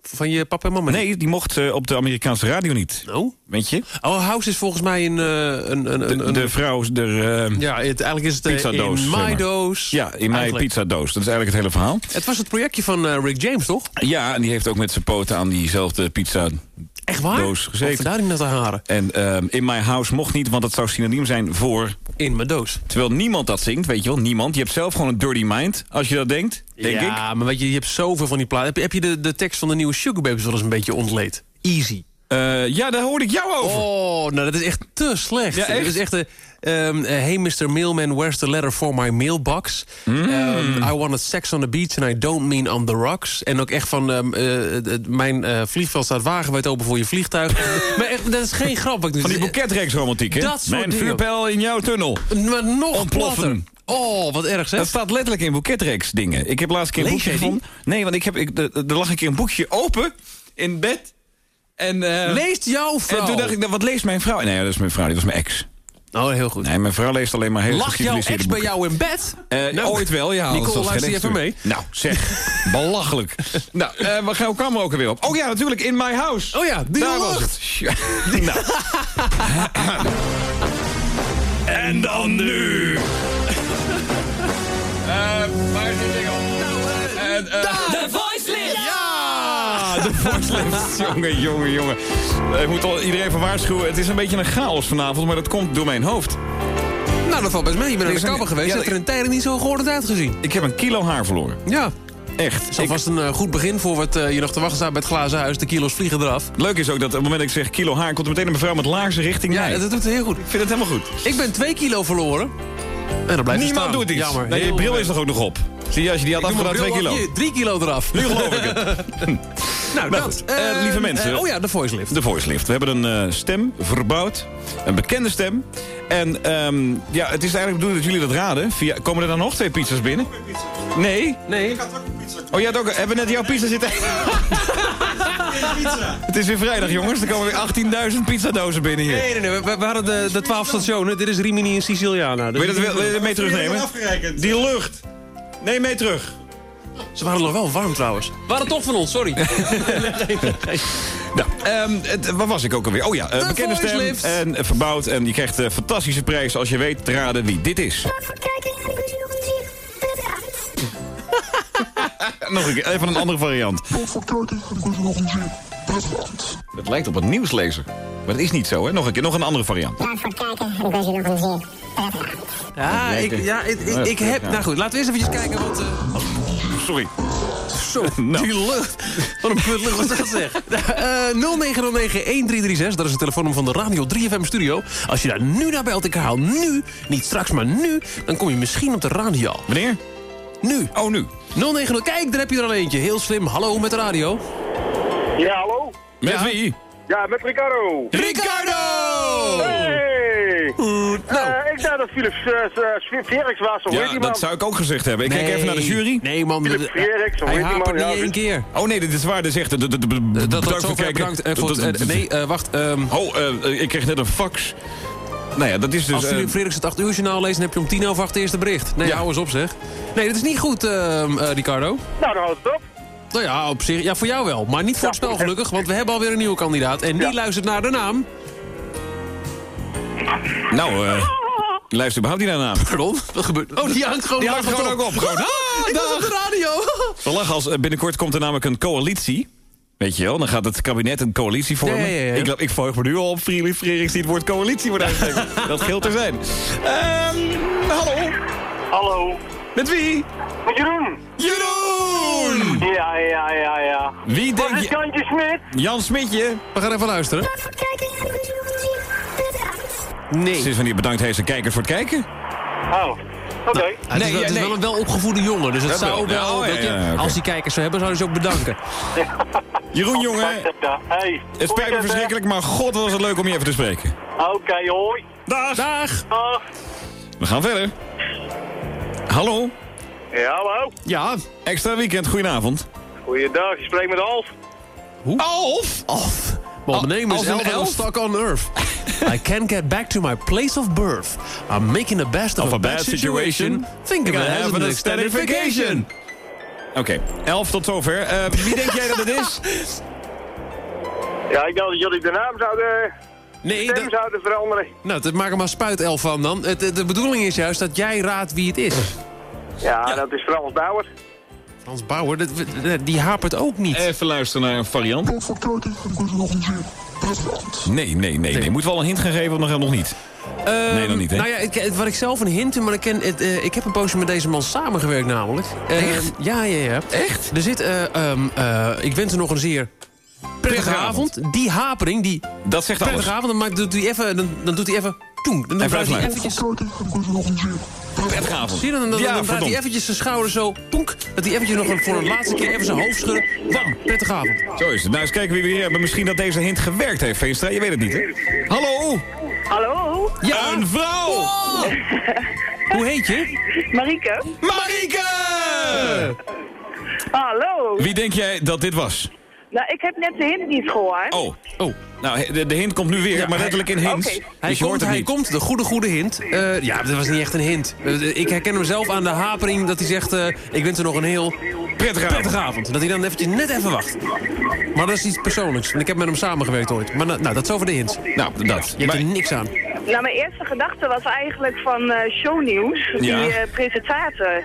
[SPEAKER 18] Van je papa en mama?
[SPEAKER 17] Nee, die mocht eh, op de Amerikaanse radio niet.
[SPEAKER 18] Oh?
[SPEAKER 17] Weet je?
[SPEAKER 18] Oh, House is volgens mij een... eh, een, een,
[SPEAKER 17] De,
[SPEAKER 18] een, een
[SPEAKER 17] de vrouw, de eh,
[SPEAKER 18] ja, het, eigenlijk is het eh,
[SPEAKER 17] pizzadoos.
[SPEAKER 18] in
[SPEAKER 17] maar.
[SPEAKER 18] doos.
[SPEAKER 17] Ja, in mijn
[SPEAKER 18] Eigenlijk.
[SPEAKER 17] pizzadoos. Dat is eigenlijk het hele verhaal.
[SPEAKER 18] Het was het projectje van Rick James, toch?
[SPEAKER 17] Ja, en die heeft ook met zijn poten aan diezelfde pizza
[SPEAKER 18] Echt waar?
[SPEAKER 17] doos gezeten.
[SPEAKER 18] naar de haren.
[SPEAKER 17] En ehm, In My House mocht niet, want dat zou synoniem zijn voor...
[SPEAKER 18] In mijn doos.
[SPEAKER 17] Terwijl niemand dat zingt, weet je wel, niemand. Je hebt zelf gewoon een dirty mind, als je dat denkt, denk ik.
[SPEAKER 18] ja, maar weet je, je hebt zoveel van die platen. Heb, je- heb je de, de tekst van de nieuwe Sugar Babies wel eens een beetje ontleed? Easy.
[SPEAKER 17] Eh, ja, daar hoorde ik jou over.
[SPEAKER 18] Oh, nou dat is echt te slecht.
[SPEAKER 17] Ja, echt?
[SPEAKER 18] Dat is echt een... ehm, eh, hey Mr. Mailman, where's the letter for my mailbox?
[SPEAKER 17] Mm.
[SPEAKER 18] Ehm, I wanted sex on the beach and I don't mean on the rocks. En ook echt van, ehm, eh, mijn eh, vliegveld staat wagenwijd open voor je vliegtuig. [laughs] maar echt, dat is geen grap. ik
[SPEAKER 17] Van die boeketreksromantiek, hè?
[SPEAKER 18] Dat soort
[SPEAKER 17] Mijn vuurpijl in jouw tunnel.
[SPEAKER 18] Maar nog
[SPEAKER 17] Ontploffen.
[SPEAKER 18] platter. Oh, wat erg zeg.
[SPEAKER 17] Dat staat letterlijk in boeketreeks dingen. Ik heb laatst een keer een
[SPEAKER 18] Lees
[SPEAKER 17] boekje gevonden. Nee, want ik heb, ik, er lag een keer een boekje open in bed. En,
[SPEAKER 18] Leest jouw vrouw?
[SPEAKER 17] En toen dacht ik, nou, wat leest mijn vrouw? Nee, dat is mijn vrouw, die was mijn ex.
[SPEAKER 18] Oh, heel goed.
[SPEAKER 17] Nee, mijn vrouw leest alleen maar hele
[SPEAKER 18] Lag jouw ex bij jou in bed?
[SPEAKER 17] Eh,
[SPEAKER 18] Nou,
[SPEAKER 17] ooit wel, ja.
[SPEAKER 18] Nicole, luister je even mee?
[SPEAKER 17] Nou, zeg. [laughs] Belachelijk. nou, eh we gaan er ook weer op. Oh ja, natuurlijk, In My House.
[SPEAKER 18] Oh ja, die
[SPEAKER 17] Daar was
[SPEAKER 18] lucht.
[SPEAKER 17] het. Ja, [laughs] nou. [laughs] en dan nu. Eh, waar is die ding op? Eh, de voicelift. [laughs] jongen, jongen, jongen. Ik moet al iedereen van waarschuwen. Het is een beetje een chaos vanavond, maar dat komt door mijn hoofd.
[SPEAKER 18] Nou, dat valt best mee. Je bent
[SPEAKER 17] Er
[SPEAKER 18] naar
[SPEAKER 17] is
[SPEAKER 18] de
[SPEAKER 17] een-
[SPEAKER 18] kapper geweest.
[SPEAKER 17] ja,
[SPEAKER 18] hebt er in tijden niet zo gehoord uitgezien.
[SPEAKER 17] Ik heb een kilo haar verloren.
[SPEAKER 18] Ja.
[SPEAKER 17] Echt.
[SPEAKER 18] Dat is alvast een eh, goed begin voor wat eh, je nog te wachten staat bij het glazen huis. De kilo's vliegen eraf.
[SPEAKER 17] Leuk is ook dat op het moment dat ik zeg kilo haar... komt er meteen een mevrouw met laarzen richting
[SPEAKER 18] Ja,
[SPEAKER 17] mij.
[SPEAKER 18] dat doet het heel goed.
[SPEAKER 17] Ik vind het helemaal goed.
[SPEAKER 18] Ik ben 2 kilo verloren. En dat blijft
[SPEAKER 17] Niemand
[SPEAKER 18] staan.
[SPEAKER 17] doet iets.
[SPEAKER 18] Jammer.
[SPEAKER 17] Nee, je bril is er ook nog op. Zie je, als je die had
[SPEAKER 18] Ik
[SPEAKER 17] afgedaan,
[SPEAKER 18] mijn
[SPEAKER 17] 2
[SPEAKER 18] bril
[SPEAKER 17] kilo.
[SPEAKER 18] af. Hier, 3 kilo eraf.
[SPEAKER 17] Nu geloof ik het. [laughs] [laughs]
[SPEAKER 18] nou, dat.
[SPEAKER 17] goed,
[SPEAKER 18] Eh,
[SPEAKER 17] eh, lieve mensen.
[SPEAKER 18] eh, oh ja, de voice lift.
[SPEAKER 17] De voice lift. We hebben een eh, stem verbouwd. Een bekende stem. En ehm, ja, het is eigenlijk bedoeld dat jullie dat raden. Via, komen er dan nog twee pizza's binnen? Nee?
[SPEAKER 18] Nee.
[SPEAKER 17] Oh, jij had ook... Hebben we net jouw pizza zitten? [laughs] Het is weer vrijdag, jongens. Er komen weer 18.000 pizzadozen binnen hier.
[SPEAKER 18] Nee, nee, nee. We, we hadden de, de 12 stationen. Dit is Rimini en Siciliana. Dus
[SPEAKER 17] Wil je dat wil je dat mee terugnemen? Die lucht. Neem mee terug.
[SPEAKER 18] Ze waren nog wel warm trouwens. Waren toch van ons, sorry. [laughs]
[SPEAKER 17] Nou, ehm, het, waar was ik ook alweer? Oh ja, eh,
[SPEAKER 18] De
[SPEAKER 17] bekende stem
[SPEAKER 18] lift.
[SPEAKER 17] en eh, verbouwd. En je krijgt een fantastische prijs als je weet te raden wie dit is. [laughs] nog een keer, even een andere variant. Het lijkt op een nieuwslezer. Maar dat is niet zo, hè? Nog een keer, nog een andere variant.
[SPEAKER 18] Ja, ik, ja, ik, ik, ik heb... Nou goed, laten we eerst even kijken wat... eh,
[SPEAKER 17] Sorry.
[SPEAKER 18] Zo, [laughs]
[SPEAKER 17] Nou.
[SPEAKER 18] die lucht. Wat een putlucht was dat zeg. [laughs] Eh 0909-1336, dat is het telefoonnummer van de Radio 3FM studio. Als je daar nu naar belt, ik haal nu, niet straks, maar nu... dan kom je misschien op de radio.
[SPEAKER 17] Wanneer?
[SPEAKER 18] Nu.
[SPEAKER 17] Oh, nu.
[SPEAKER 18] 090, kijk, daar heb je er al eentje. Heel slim, hallo met de radio.
[SPEAKER 24] Ja, hallo?
[SPEAKER 17] Met
[SPEAKER 18] Ja.
[SPEAKER 17] wie?
[SPEAKER 24] Ja, met Ricardo.
[SPEAKER 18] Ricardo!
[SPEAKER 24] Hey!
[SPEAKER 18] nou.
[SPEAKER 24] Eh, ik dacht dat Philips uh, Felix was, of
[SPEAKER 17] Ja,
[SPEAKER 24] die man?
[SPEAKER 17] dat zou ik ook gezegd hebben. Ik kijk even naar de jury.
[SPEAKER 18] Nee, man.
[SPEAKER 24] Philips of
[SPEAKER 18] hij
[SPEAKER 24] weet die
[SPEAKER 18] hapert
[SPEAKER 24] man?
[SPEAKER 18] niet
[SPEAKER 24] Ja,
[SPEAKER 18] één keer.
[SPEAKER 17] Oh nee, dit is waar. Dit is echt... Dat, dat,
[SPEAKER 18] Dat zover
[SPEAKER 17] kijken.
[SPEAKER 18] bedankt. En voor het- eh, nee, eh, wacht. ehm,
[SPEAKER 17] Oh, eh, ik kreeg net een fax. Nou ja, dat is dus...
[SPEAKER 18] als
[SPEAKER 17] eh,
[SPEAKER 18] Philip Frederiks het 8 uur journaal leest... dan heb je om tien over acht het eerste bericht. Nee,
[SPEAKER 17] Ja.
[SPEAKER 18] hou eens op zeg. Nee, dat is niet goed, ehm, eh, Ricardo.
[SPEAKER 24] Nou, dan houdt het op.
[SPEAKER 18] Nou ja, op zich. Ja, voor jou wel. Maar niet voor het spel gelukkig, want we hebben alweer een nieuwe kandidaat. En die luistert naar de naam.
[SPEAKER 17] Nou, eh luister überhaupt niet naar de naam.
[SPEAKER 18] Pardon? [laughs] Wat gebeurt Oh, die hangt gewoon,
[SPEAKER 17] Die hangt gewoon ook op. Gewoon. Ah,
[SPEAKER 18] ik was op de radio.
[SPEAKER 17] We lachen als eh, binnenkort komt er namelijk een coalitie. Weet je wel, dan gaat het kabinet een coalitie vormen.
[SPEAKER 18] Ja, ja, ja.
[SPEAKER 17] Ik, ik volg me nu al op Friedrich Frerichs die het woord coalitie wordt uitgegeven. [laughs] dat geldt er zijn. Ehm, hallo.
[SPEAKER 24] Hallo.
[SPEAKER 17] Met wie?
[SPEAKER 24] Met Jeroen.
[SPEAKER 17] Jeroen!
[SPEAKER 24] Ja, ja, ja, ja.
[SPEAKER 17] Wie denk je?
[SPEAKER 24] Jantje Smit?
[SPEAKER 17] Jan Smitje.
[SPEAKER 18] We gaan even luisteren. Nee.
[SPEAKER 17] Sinds wanneer bedankt heeft zijn kijkers voor het kijken?
[SPEAKER 24] Oh, oké.
[SPEAKER 18] Het is,
[SPEAKER 17] Nee,
[SPEAKER 18] wel, het is
[SPEAKER 17] nee.
[SPEAKER 18] wel een wel opgevoede jongen, dus het
[SPEAKER 17] Dat
[SPEAKER 18] zou
[SPEAKER 17] wel.
[SPEAKER 18] wel...
[SPEAKER 17] Ja, oh,
[SPEAKER 18] je,
[SPEAKER 17] ja.
[SPEAKER 18] Als hij kijkers zou hebben, zou hij ze ook bedanken. [laughs]
[SPEAKER 17] Jeroen, jongen.
[SPEAKER 24] Ja, hey.
[SPEAKER 17] Het spijt me verschrikkelijk, maar god wat was het leuk om je even te spreken.
[SPEAKER 24] Oké, hoi.
[SPEAKER 17] Dag.
[SPEAKER 18] Dag.
[SPEAKER 24] Dag.
[SPEAKER 17] We gaan verder. Hallo.
[SPEAKER 24] Ja, hallo.
[SPEAKER 18] Ja.
[SPEAKER 17] Extra weekend, goedenavond.
[SPEAKER 24] Goeiedag, je spreekt met Alf.
[SPEAKER 17] Hoe? Alf?
[SPEAKER 18] Alf. Well, my name is
[SPEAKER 17] een
[SPEAKER 18] Elf
[SPEAKER 17] elf?
[SPEAKER 18] stuck on Earth. I can't get back to my place of birth. I'm making the best of, a, bad situation. Think of it as an extended vacation.
[SPEAKER 17] Oké, elf tot zover. Eh, wie denk jij dat het is? [laughs]
[SPEAKER 24] Ja, ik dacht dat jullie de naam zouden,
[SPEAKER 18] Nee,
[SPEAKER 24] stem
[SPEAKER 18] dat,
[SPEAKER 24] zouden veranderen.
[SPEAKER 18] nou, dat maak er maar spuitelf van dan. Het, de bedoeling is juist dat jij raadt wie het is.
[SPEAKER 24] Ja, dat is Frans Bauer.
[SPEAKER 18] Frans Bauer, dat- die hapert ook niet.
[SPEAKER 17] Even luisteren naar een variant. Nee, nee, nee, nee. Moet wel een hint gaan geven of nog, nog niet?
[SPEAKER 18] Ehm,
[SPEAKER 17] nee, nog niet, hè?
[SPEAKER 18] Nou ja, ik, wat ik zelf een hint heb, maar ik, ken, het, eh, ik heb een poosje met deze man samengewerkt namelijk. Ehm,
[SPEAKER 17] Echt?
[SPEAKER 18] Ja, ja, ja.
[SPEAKER 17] Echt?
[SPEAKER 18] Er zit, eh, ehm, eh, ik wens er nog een zeer Prettige
[SPEAKER 17] Prettige
[SPEAKER 18] avond. Die hapering, die
[SPEAKER 17] Dat zegt alles.
[SPEAKER 18] prettige avond, dan, maakt- doet hij even, dan, dan doet hij even... Dan draait hij eventjes...
[SPEAKER 17] Avond.
[SPEAKER 18] Zie je, dan, dan,
[SPEAKER 17] Ja,
[SPEAKER 18] dan hij eventjes zijn schouder zo, poenk, dat hij eventjes nog een, voor een laatste keer even zijn hoofd schudden. Bam, prettige avond.
[SPEAKER 17] Zo is het. Nou, eens kijken wie we hier hebben. Misschien dat deze hint gewerkt heeft, Veenstra. Je weet het niet, hè? Hallo?
[SPEAKER 20] Hallo?
[SPEAKER 17] Ja, een vrouw! [laughs]
[SPEAKER 18] Hoe heet je?
[SPEAKER 20] Marieke?
[SPEAKER 17] Marieke!
[SPEAKER 20] Hallo?
[SPEAKER 17] Wie denk jij dat dit was?
[SPEAKER 20] Nou, ik heb net de hint niet gehoord.
[SPEAKER 17] Oh. Oh. Nou, de, de hint komt nu weer, maar letterlijk in hints.
[SPEAKER 18] Hij,
[SPEAKER 17] Dus
[SPEAKER 18] komt, hij komt, de goede, goede hint. Eh, ja, dat was niet echt een hint. Eh, ik herken hem zelf aan de hapering dat hij zegt... eh, ik wens er nog een heel
[SPEAKER 17] Prettige
[SPEAKER 18] prettige avond. Dat hij dan eventjes net even wacht. Maar dat is iets persoonlijks. En ik heb met hem samengewerkt ooit. Maar nou, nou, dat is over de hint.
[SPEAKER 17] Nou, dat.
[SPEAKER 18] Je hebt er niks aan.
[SPEAKER 20] Nou, mijn eerste gedachte was eigenlijk van eh, shownieuws.
[SPEAKER 18] Ja.
[SPEAKER 20] Die eh, presentator.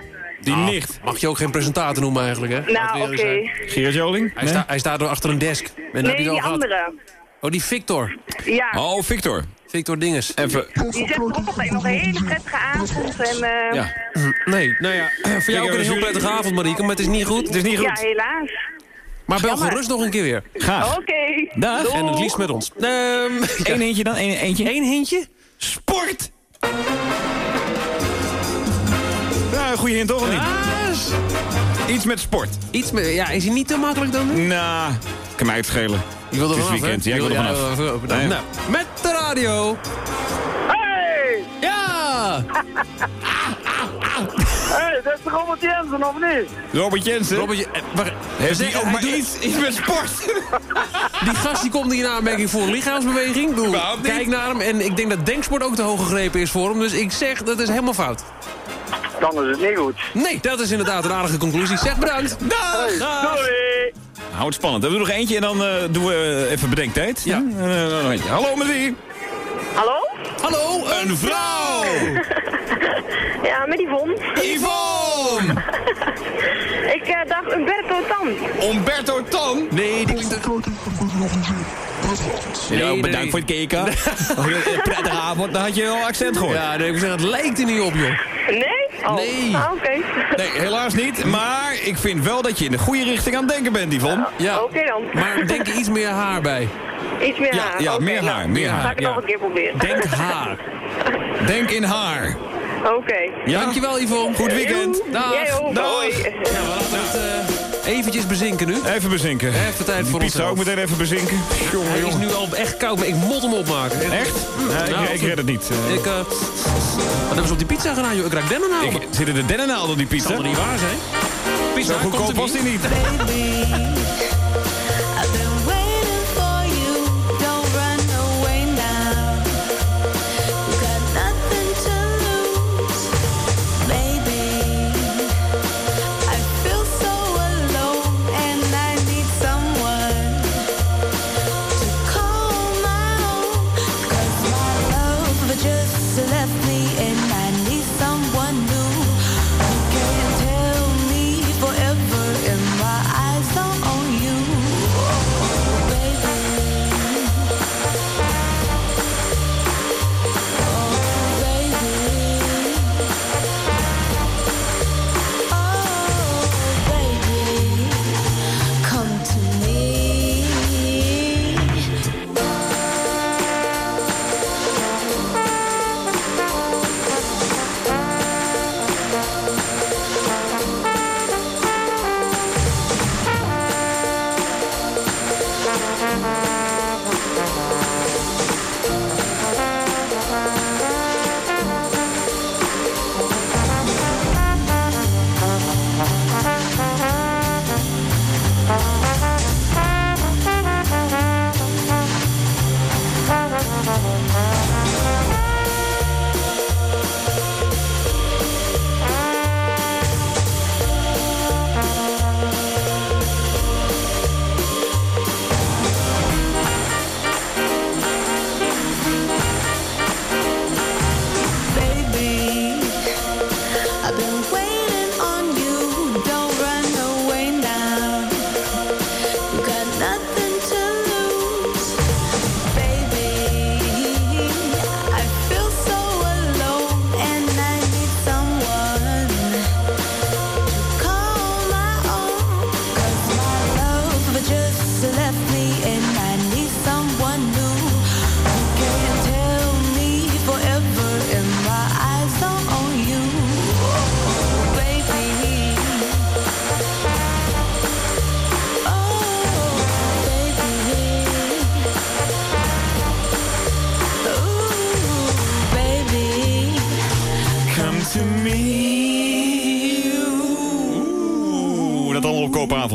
[SPEAKER 17] Die
[SPEAKER 18] Ah,
[SPEAKER 17] nicht.
[SPEAKER 18] Mag je ook geen presentator noemen eigenlijk, hè?
[SPEAKER 20] Nou, oké.
[SPEAKER 18] zijn.
[SPEAKER 17] Gerard Joling?
[SPEAKER 18] Hij,
[SPEAKER 17] Nee?
[SPEAKER 18] sta- hij staat er achter een desk. En
[SPEAKER 20] Nee,
[SPEAKER 18] je het al
[SPEAKER 20] die
[SPEAKER 18] gehad.
[SPEAKER 20] andere.
[SPEAKER 18] Oh, die Victor.
[SPEAKER 20] Ja.
[SPEAKER 17] Oh, Victor.
[SPEAKER 18] Victor Dinges.
[SPEAKER 17] Even.
[SPEAKER 20] Die zegt altijd nog een hele prettige avond. En, eh,
[SPEAKER 17] Ja.
[SPEAKER 18] Nee, nou ja, [clears throat] voor jou ook een heel prettige avond, Marieke, maar het is niet goed. Het is niet
[SPEAKER 20] ja, helaas.
[SPEAKER 18] Maar bel
[SPEAKER 20] Jammer.
[SPEAKER 18] gerust nog een keer weer.
[SPEAKER 17] Graag.
[SPEAKER 20] Oké.
[SPEAKER 17] Dag.
[SPEAKER 20] Doei.
[SPEAKER 18] En het liefst met ons. Ehm
[SPEAKER 17] Eén hintje dan? Eén eentje?
[SPEAKER 18] Eén hintje?
[SPEAKER 17] Sport! Nou, een goede hint toch of niet? Iets met sport.
[SPEAKER 18] Iets met, ja, is hij niet te makkelijk dan?
[SPEAKER 17] Nou, kan mij het schelen.
[SPEAKER 18] Je wil er vanaf,
[SPEAKER 17] weekend. Ja, ik wil er
[SPEAKER 18] Ja,
[SPEAKER 17] vanaf.
[SPEAKER 18] ja, ja,
[SPEAKER 17] Nee.
[SPEAKER 18] Nou, met de radio.
[SPEAKER 20] Hey!
[SPEAKER 18] Ja!
[SPEAKER 20] Hey, dat is toch Robert Jensen, of niet?
[SPEAKER 17] Robert Jensen.
[SPEAKER 18] Robert, eh, wacht,
[SPEAKER 17] Heeft hij ook maar
[SPEAKER 18] doet-
[SPEAKER 17] iets, iets met sport? [laughs]
[SPEAKER 18] Die gast die komt hier in aanmerking voor lichaamsbeweging. Ik
[SPEAKER 17] niet.
[SPEAKER 18] kijk naar hem en ik denk dat denksport ook te hoog gegrepen is voor hem. Dus ik zeg, dat is helemaal fout.
[SPEAKER 24] Dan is het niet goed.
[SPEAKER 18] Nee, dat is inderdaad een aardige conclusie. Zeg bedankt. Dag!
[SPEAKER 24] Doei!
[SPEAKER 17] Hou het spannend. We doen nog eentje en dan eh, doen we even bedenktijd.
[SPEAKER 18] Ja.
[SPEAKER 17] Eh, nog eentje. Hallo met wie?
[SPEAKER 20] Hallo?
[SPEAKER 18] Hallo,
[SPEAKER 17] Een vrouw! [laughs]
[SPEAKER 20] Ja, met Yvonne.
[SPEAKER 17] Yvonne! [laughs]
[SPEAKER 20] Ik eh, dacht Umberto Tan.
[SPEAKER 17] Umberto Tan?
[SPEAKER 18] Nee, die klinkt...
[SPEAKER 17] Ja, bedankt voor het kijken. Een prettige avond. Dan had je wel accent gehoord.
[SPEAKER 18] Ja, nee, ik zeg, het lijkt er niet op, joh.
[SPEAKER 20] Nee? Oh.
[SPEAKER 18] Nee.
[SPEAKER 20] Ah, oké.
[SPEAKER 17] Nee, helaas niet. Maar ik vind wel dat je in de goede richting aan het denken bent, Yvonne.
[SPEAKER 18] Ja,
[SPEAKER 20] Oké dan.
[SPEAKER 18] maar denk er iets meer haar bij.
[SPEAKER 20] Iets meer
[SPEAKER 17] Ja,
[SPEAKER 20] haar.
[SPEAKER 17] ja, meer
[SPEAKER 20] nou,
[SPEAKER 17] haar, meer
[SPEAKER 20] Ga
[SPEAKER 17] haar,
[SPEAKER 20] ik het
[SPEAKER 18] ja.
[SPEAKER 20] nog een keer proberen.
[SPEAKER 18] Denk haar.
[SPEAKER 17] Denk in haar.
[SPEAKER 20] Oké.
[SPEAKER 17] Ja?
[SPEAKER 18] Dankjewel, Yvonne.
[SPEAKER 17] Goed weekend.
[SPEAKER 18] Dag.
[SPEAKER 20] Jij ook.
[SPEAKER 17] Dag.
[SPEAKER 18] Ja, we laten het eventjes bezinken nu.
[SPEAKER 17] Even bezinken.
[SPEAKER 18] Even tijd
[SPEAKER 17] Die
[SPEAKER 18] voor
[SPEAKER 17] pizza
[SPEAKER 18] onszelf.
[SPEAKER 17] ook meteen even bezinken. Jongen,
[SPEAKER 18] Hij is nu al echt koud, maar ik moet hem opmaken.
[SPEAKER 17] Echt? Nee,
[SPEAKER 18] Nou,
[SPEAKER 17] ik, ik red het niet. Eh,
[SPEAKER 18] Ik, eh, wat hebben ze op die pizza gedaan, joh? Ik raak dennenaalden.
[SPEAKER 17] ik, zitten de dennennaalden op die pizza?
[SPEAKER 18] zal er niet waar zijn. Pizza,
[SPEAKER 17] Zo
[SPEAKER 18] komt
[SPEAKER 17] goedkoop
[SPEAKER 18] er
[SPEAKER 17] was die niet.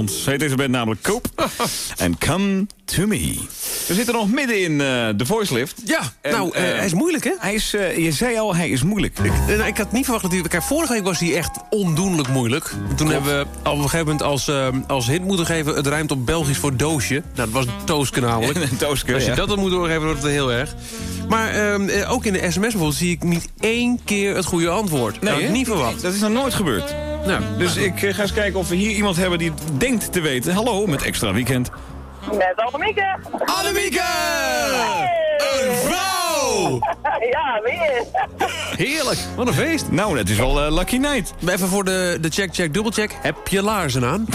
[SPEAKER 17] Ze heet deze band namelijk Koop. [laughs] En Come To Me. We zitten nog midden in eh, de voice lift.
[SPEAKER 18] Ja,
[SPEAKER 17] En,
[SPEAKER 18] nou, eh,
[SPEAKER 17] eh,
[SPEAKER 18] hij is moeilijk, hè?
[SPEAKER 17] Hij is, eh, je zei al, hij is moeilijk.
[SPEAKER 18] Ik, nou, ik had niet verwacht dat hij... Kijk, vorige week was hij echt ondoenlijk moeilijk. Toen hebben we op een gegeven moment als, eh, als hint moeten geven... het ruimt op Belgisch voor doosje. Nou, dat was Tooske namelijk. [laughs]
[SPEAKER 17] Tooske,
[SPEAKER 18] Als je
[SPEAKER 17] ja.
[SPEAKER 18] dat dan moet doorgeven, wordt het heel erg. Maar ehm, eh, ook in de sms bijvoorbeeld zie ik niet één keer het goede antwoord. Nee, had ik
[SPEAKER 17] hè?
[SPEAKER 18] niet verwacht.
[SPEAKER 17] Dat is nog nooit gebeurd.
[SPEAKER 18] Nou,
[SPEAKER 17] Dus ik eh, ga eens kijken of we hier iemand hebben die denkt te weten. Hallo, met Extra Weekend.
[SPEAKER 20] Met Annemieke.
[SPEAKER 18] Annemieke! Een vrouw! [laughs]
[SPEAKER 20] ja, weer.
[SPEAKER 18] Heerlijk, wat een feest.
[SPEAKER 17] Nou, het is wel eh, Lucky Night.
[SPEAKER 18] Even voor de, de check, check, dubbelcheck. Heb je laarzen aan?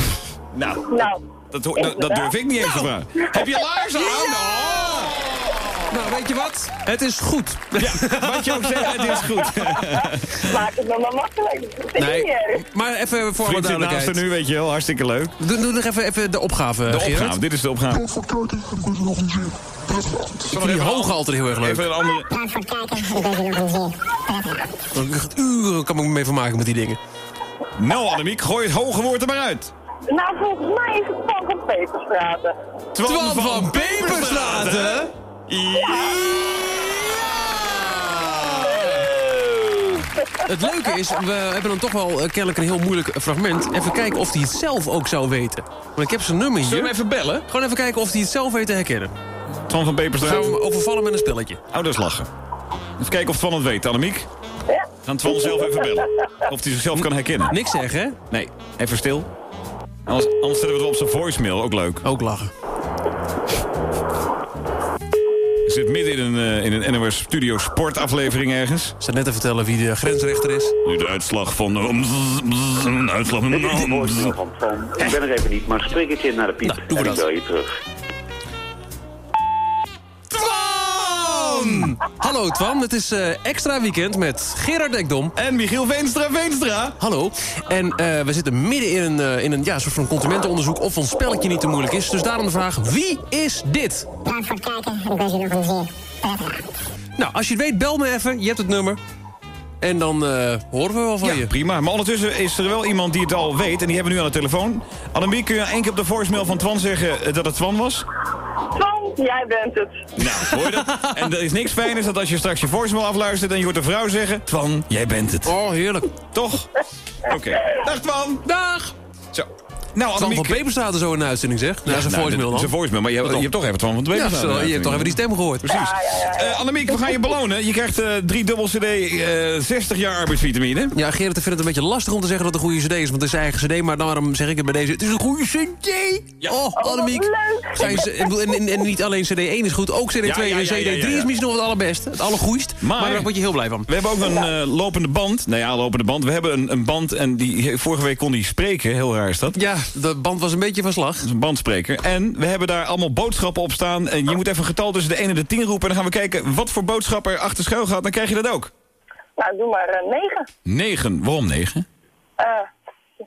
[SPEAKER 17] Nou,
[SPEAKER 20] Nou,
[SPEAKER 17] dat, dat, dat durf ik niet eens te vragen. Heb je laarzen aan?
[SPEAKER 18] Nou, weet je wat? Het is goed.
[SPEAKER 17] Ja, wat je ook zegt, het is goed. [laughs]
[SPEAKER 20] maak het nog maar makkelijk. Het erg.
[SPEAKER 18] Maar even voor alle
[SPEAKER 17] zit naast
[SPEAKER 18] duidelijkheid.
[SPEAKER 17] er nu, weet je wel. Hartstikke leuk.
[SPEAKER 18] Doe, doe nog even, even de opgave,
[SPEAKER 17] De
[SPEAKER 18] Gerard.
[SPEAKER 17] opgave, dit is de opgave.
[SPEAKER 18] Ik vind die hoge altijd heel erg leuk.
[SPEAKER 17] Even een andere...
[SPEAKER 18] Echt Uren kan ik me mee vermaken met die dingen.
[SPEAKER 17] Nou, Annemiek, gooi het hoge woord er maar uit.
[SPEAKER 20] Nou, volgens mij is het Twan van Peperstraten.
[SPEAKER 18] Twan van Peperstraten? Het leuke is, we hebben dan toch wel eh, kennelijk een heel moeilijk fragment. Even kijken of hij het zelf ook zou weten. Want ik heb zijn nummer hier.
[SPEAKER 17] Zullen we even bellen?
[SPEAKER 18] Gewoon even kijken of hij het zelf weet te herkennen.
[SPEAKER 17] Twan van
[SPEAKER 18] Dan
[SPEAKER 17] Peperstraat.
[SPEAKER 18] gaan we hem overvallen met een spelletje.
[SPEAKER 17] Ouders lachen. Even kijken of Twan het weet, Annemiek.
[SPEAKER 20] Ja.
[SPEAKER 17] Gaan Twan zelf even bellen. Of hij zichzelf kan herkennen.
[SPEAKER 18] Niks zeggen, hè?
[SPEAKER 17] Nee, even stil. Anders, anders zetten we het op zijn voicemail, ook leuk.
[SPEAKER 18] Ook lachen.
[SPEAKER 17] Zit midden in een, eh, in een NOS Studio sportaflevering ergens.
[SPEAKER 18] Ik zou net even vertellen wie de grensrechter is.
[SPEAKER 17] Nu de uitslag van... de- Een uitslag van...
[SPEAKER 25] Ik ben er even niet, maar spreek het je naar de piep.
[SPEAKER 18] Nou,
[SPEAKER 25] en ik bel je terug.
[SPEAKER 18] Hallo Twan, het is eh, extra weekend met Gerard Ekdom.
[SPEAKER 17] En Michiel Veenstra Veenstra.
[SPEAKER 18] Hallo. En eh, we zitten midden in een, eh, in een ja, soort van consumentenonderzoek... of ons spelletje niet te moeilijk is. Dus daarom de vraag, wie is dit?
[SPEAKER 26] Bedankt voor het kijken en ik wens jullie nog een zeer prettige
[SPEAKER 18] Nou, als je het weet, bel me even. Je hebt het nummer. En dan eh, horen we wel van
[SPEAKER 17] Ja,
[SPEAKER 18] je.
[SPEAKER 17] prima. Maar ondertussen is er wel iemand die het al weet. En die hebben we nu aan de telefoon. Annemiek, kun je één keer op de voicemail van Twan zeggen eh, dat het Twan was?
[SPEAKER 20] Twan, jij bent het.
[SPEAKER 17] Nou, hoor je dat? [laughs] En er is niks fijners dan als je straks je voicemail afluistert... en je hoort een vrouw zeggen... Twan, jij bent het.
[SPEAKER 18] Oh, heerlijk.
[SPEAKER 17] Toch? [laughs] Oké. Dag Twan.
[SPEAKER 18] Dag!
[SPEAKER 17] Zo. Nou,
[SPEAKER 18] Twan van
[SPEAKER 17] Annemiek...
[SPEAKER 18] Peperstraat is zo in de uitzending, zeg. Ja, zijn
[SPEAKER 17] nou,
[SPEAKER 18] voicemail
[SPEAKER 17] dat
[SPEAKER 18] dan.
[SPEAKER 17] is een voicemail, maar je, hebt- je hebt toch even Twan van de
[SPEAKER 18] Ja, zo, je hebt toch even die stem gehoord.
[SPEAKER 17] Precies. Eh, Annemiek, we gaan je belonen. Je krijgt eh, drie dubbel CD, eh 60 jaar arbeidsvitamine.
[SPEAKER 18] Ja, Gerrit vindt het een beetje lastig om te zeggen dat het een goede cd is. Want het is zijn eigen cd, maar daarom zeg ik het bij deze. Het is een goede cd! Oh, Annemiek. Ga je ze- en, en, en niet alleen cd 1 is goed, ook cd 2
[SPEAKER 17] Ja, ja,
[SPEAKER 18] en
[SPEAKER 17] ja,
[SPEAKER 18] cd
[SPEAKER 17] ja, ja,
[SPEAKER 18] 3 is
[SPEAKER 17] ja.
[SPEAKER 18] misschien nog het allerbeste. Het allergoeist. Maar,
[SPEAKER 17] Maar-
[SPEAKER 18] daar word je heel blij van.
[SPEAKER 17] We hebben ook een eh, lopende band. Nou ja, lopende band. We hebben een, een band en die, vorige week kon die spreken. Heel raar is dat.
[SPEAKER 18] Ja, de band was een beetje van slag.
[SPEAKER 17] Dat is een bandspreker. En we hebben daar allemaal boodschappen op staan. En je moet even een getal tussen de 1 en de 10 roepen. En dan gaan we kijken wat voor boodschap er achter schuil gaat. Dan krijg je dat ook.
[SPEAKER 20] Nou, doe maar eh, negen.
[SPEAKER 17] 9. Waarom 9?
[SPEAKER 20] Eh,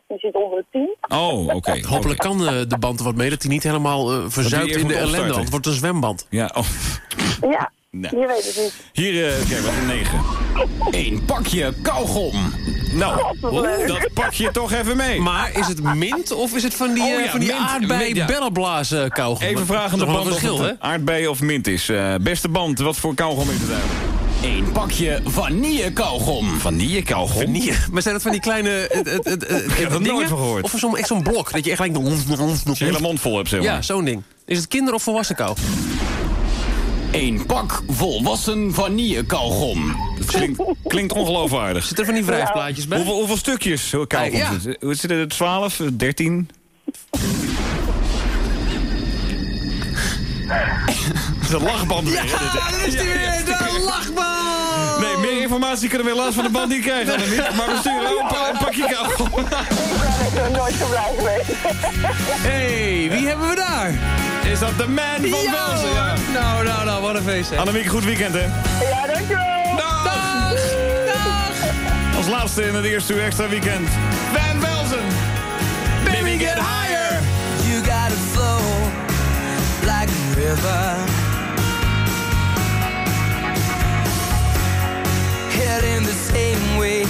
[SPEAKER 20] die zit onder de tien.
[SPEAKER 17] Oh, oké. [laughs]
[SPEAKER 18] Hopelijk kan eh, de band er wat mee, dat hij niet helemaal eh, verzuipt
[SPEAKER 17] eerst
[SPEAKER 18] in de ellende.
[SPEAKER 17] opstarten.
[SPEAKER 18] Het wordt een zwemband.
[SPEAKER 17] Ja, oh.
[SPEAKER 20] Ja,
[SPEAKER 17] Nou.
[SPEAKER 20] je weet het niet.
[SPEAKER 17] Hier, eh kijk, wat een 9.
[SPEAKER 11] Eén pakje kauwgom.
[SPEAKER 17] Nou, dat pak je toch even mee.
[SPEAKER 18] Maar is het mint of is het van die,
[SPEAKER 17] Oh
[SPEAKER 18] eh,
[SPEAKER 17] ja,
[SPEAKER 18] van die
[SPEAKER 17] mint.
[SPEAKER 18] aardbei
[SPEAKER 17] Mint, ja.
[SPEAKER 18] bellenblazen kauwgom?
[SPEAKER 17] Even vragen aan de band of
[SPEAKER 18] verschil,
[SPEAKER 17] het
[SPEAKER 18] hè?
[SPEAKER 17] aardbei of mint is. Eh, beste band, wat voor kauwgom is het eigenlijk?
[SPEAKER 11] Eén pakje vanille kauwgom.
[SPEAKER 17] Vanille kauwgom?
[SPEAKER 18] Vanille. Maar zijn dat van die kleine eh, eh, eh, eh,
[SPEAKER 17] Ik heb er
[SPEAKER 18] dingen?
[SPEAKER 17] nooit van gehoord.
[SPEAKER 18] Of zo'n echt zo'n blok, dat je echt gelijk...
[SPEAKER 17] Je hele mond vol hebt, zeg maar.
[SPEAKER 18] Ja, zo'n ding. Is het kinder- of volwassen kou?
[SPEAKER 11] Eén pak volwassen vanille kauwgom.
[SPEAKER 17] Dat klinkt, klinkt ongeloofwaardig.
[SPEAKER 18] Zit er van die wrijfplaatjes bij?
[SPEAKER 17] Hoeveel, hoeveel stukjes hoe kauwgom
[SPEAKER 18] Ja.
[SPEAKER 17] zit? Hoe zit er? 12, 13? Dat is een lachband weer, hè?
[SPEAKER 18] dat is die weer, de lachbal!
[SPEAKER 17] Nee, meer informatie kunnen we helaas van de band niet krijgen. Maar we sturen ook een, pa- een pakje kauwgom.
[SPEAKER 20] Ik ben er nooit zo blij geweest.
[SPEAKER 18] hey, wie hebben we daar?
[SPEAKER 17] Is dat de man van Velsen?
[SPEAKER 18] hoor.
[SPEAKER 17] Ja.
[SPEAKER 18] Nou, nou, nou, wat een feest, hè.
[SPEAKER 17] Annemiek, goed weekend, hè?
[SPEAKER 20] Ja, dankjewel.
[SPEAKER 17] Dag! Als laatste in het eerste uur extra weekend. Van Velsen! Baby, get higher!
[SPEAKER 15] You gotta flow like a river. Heading the same way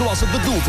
[SPEAKER 13] zoals het bedoeld is.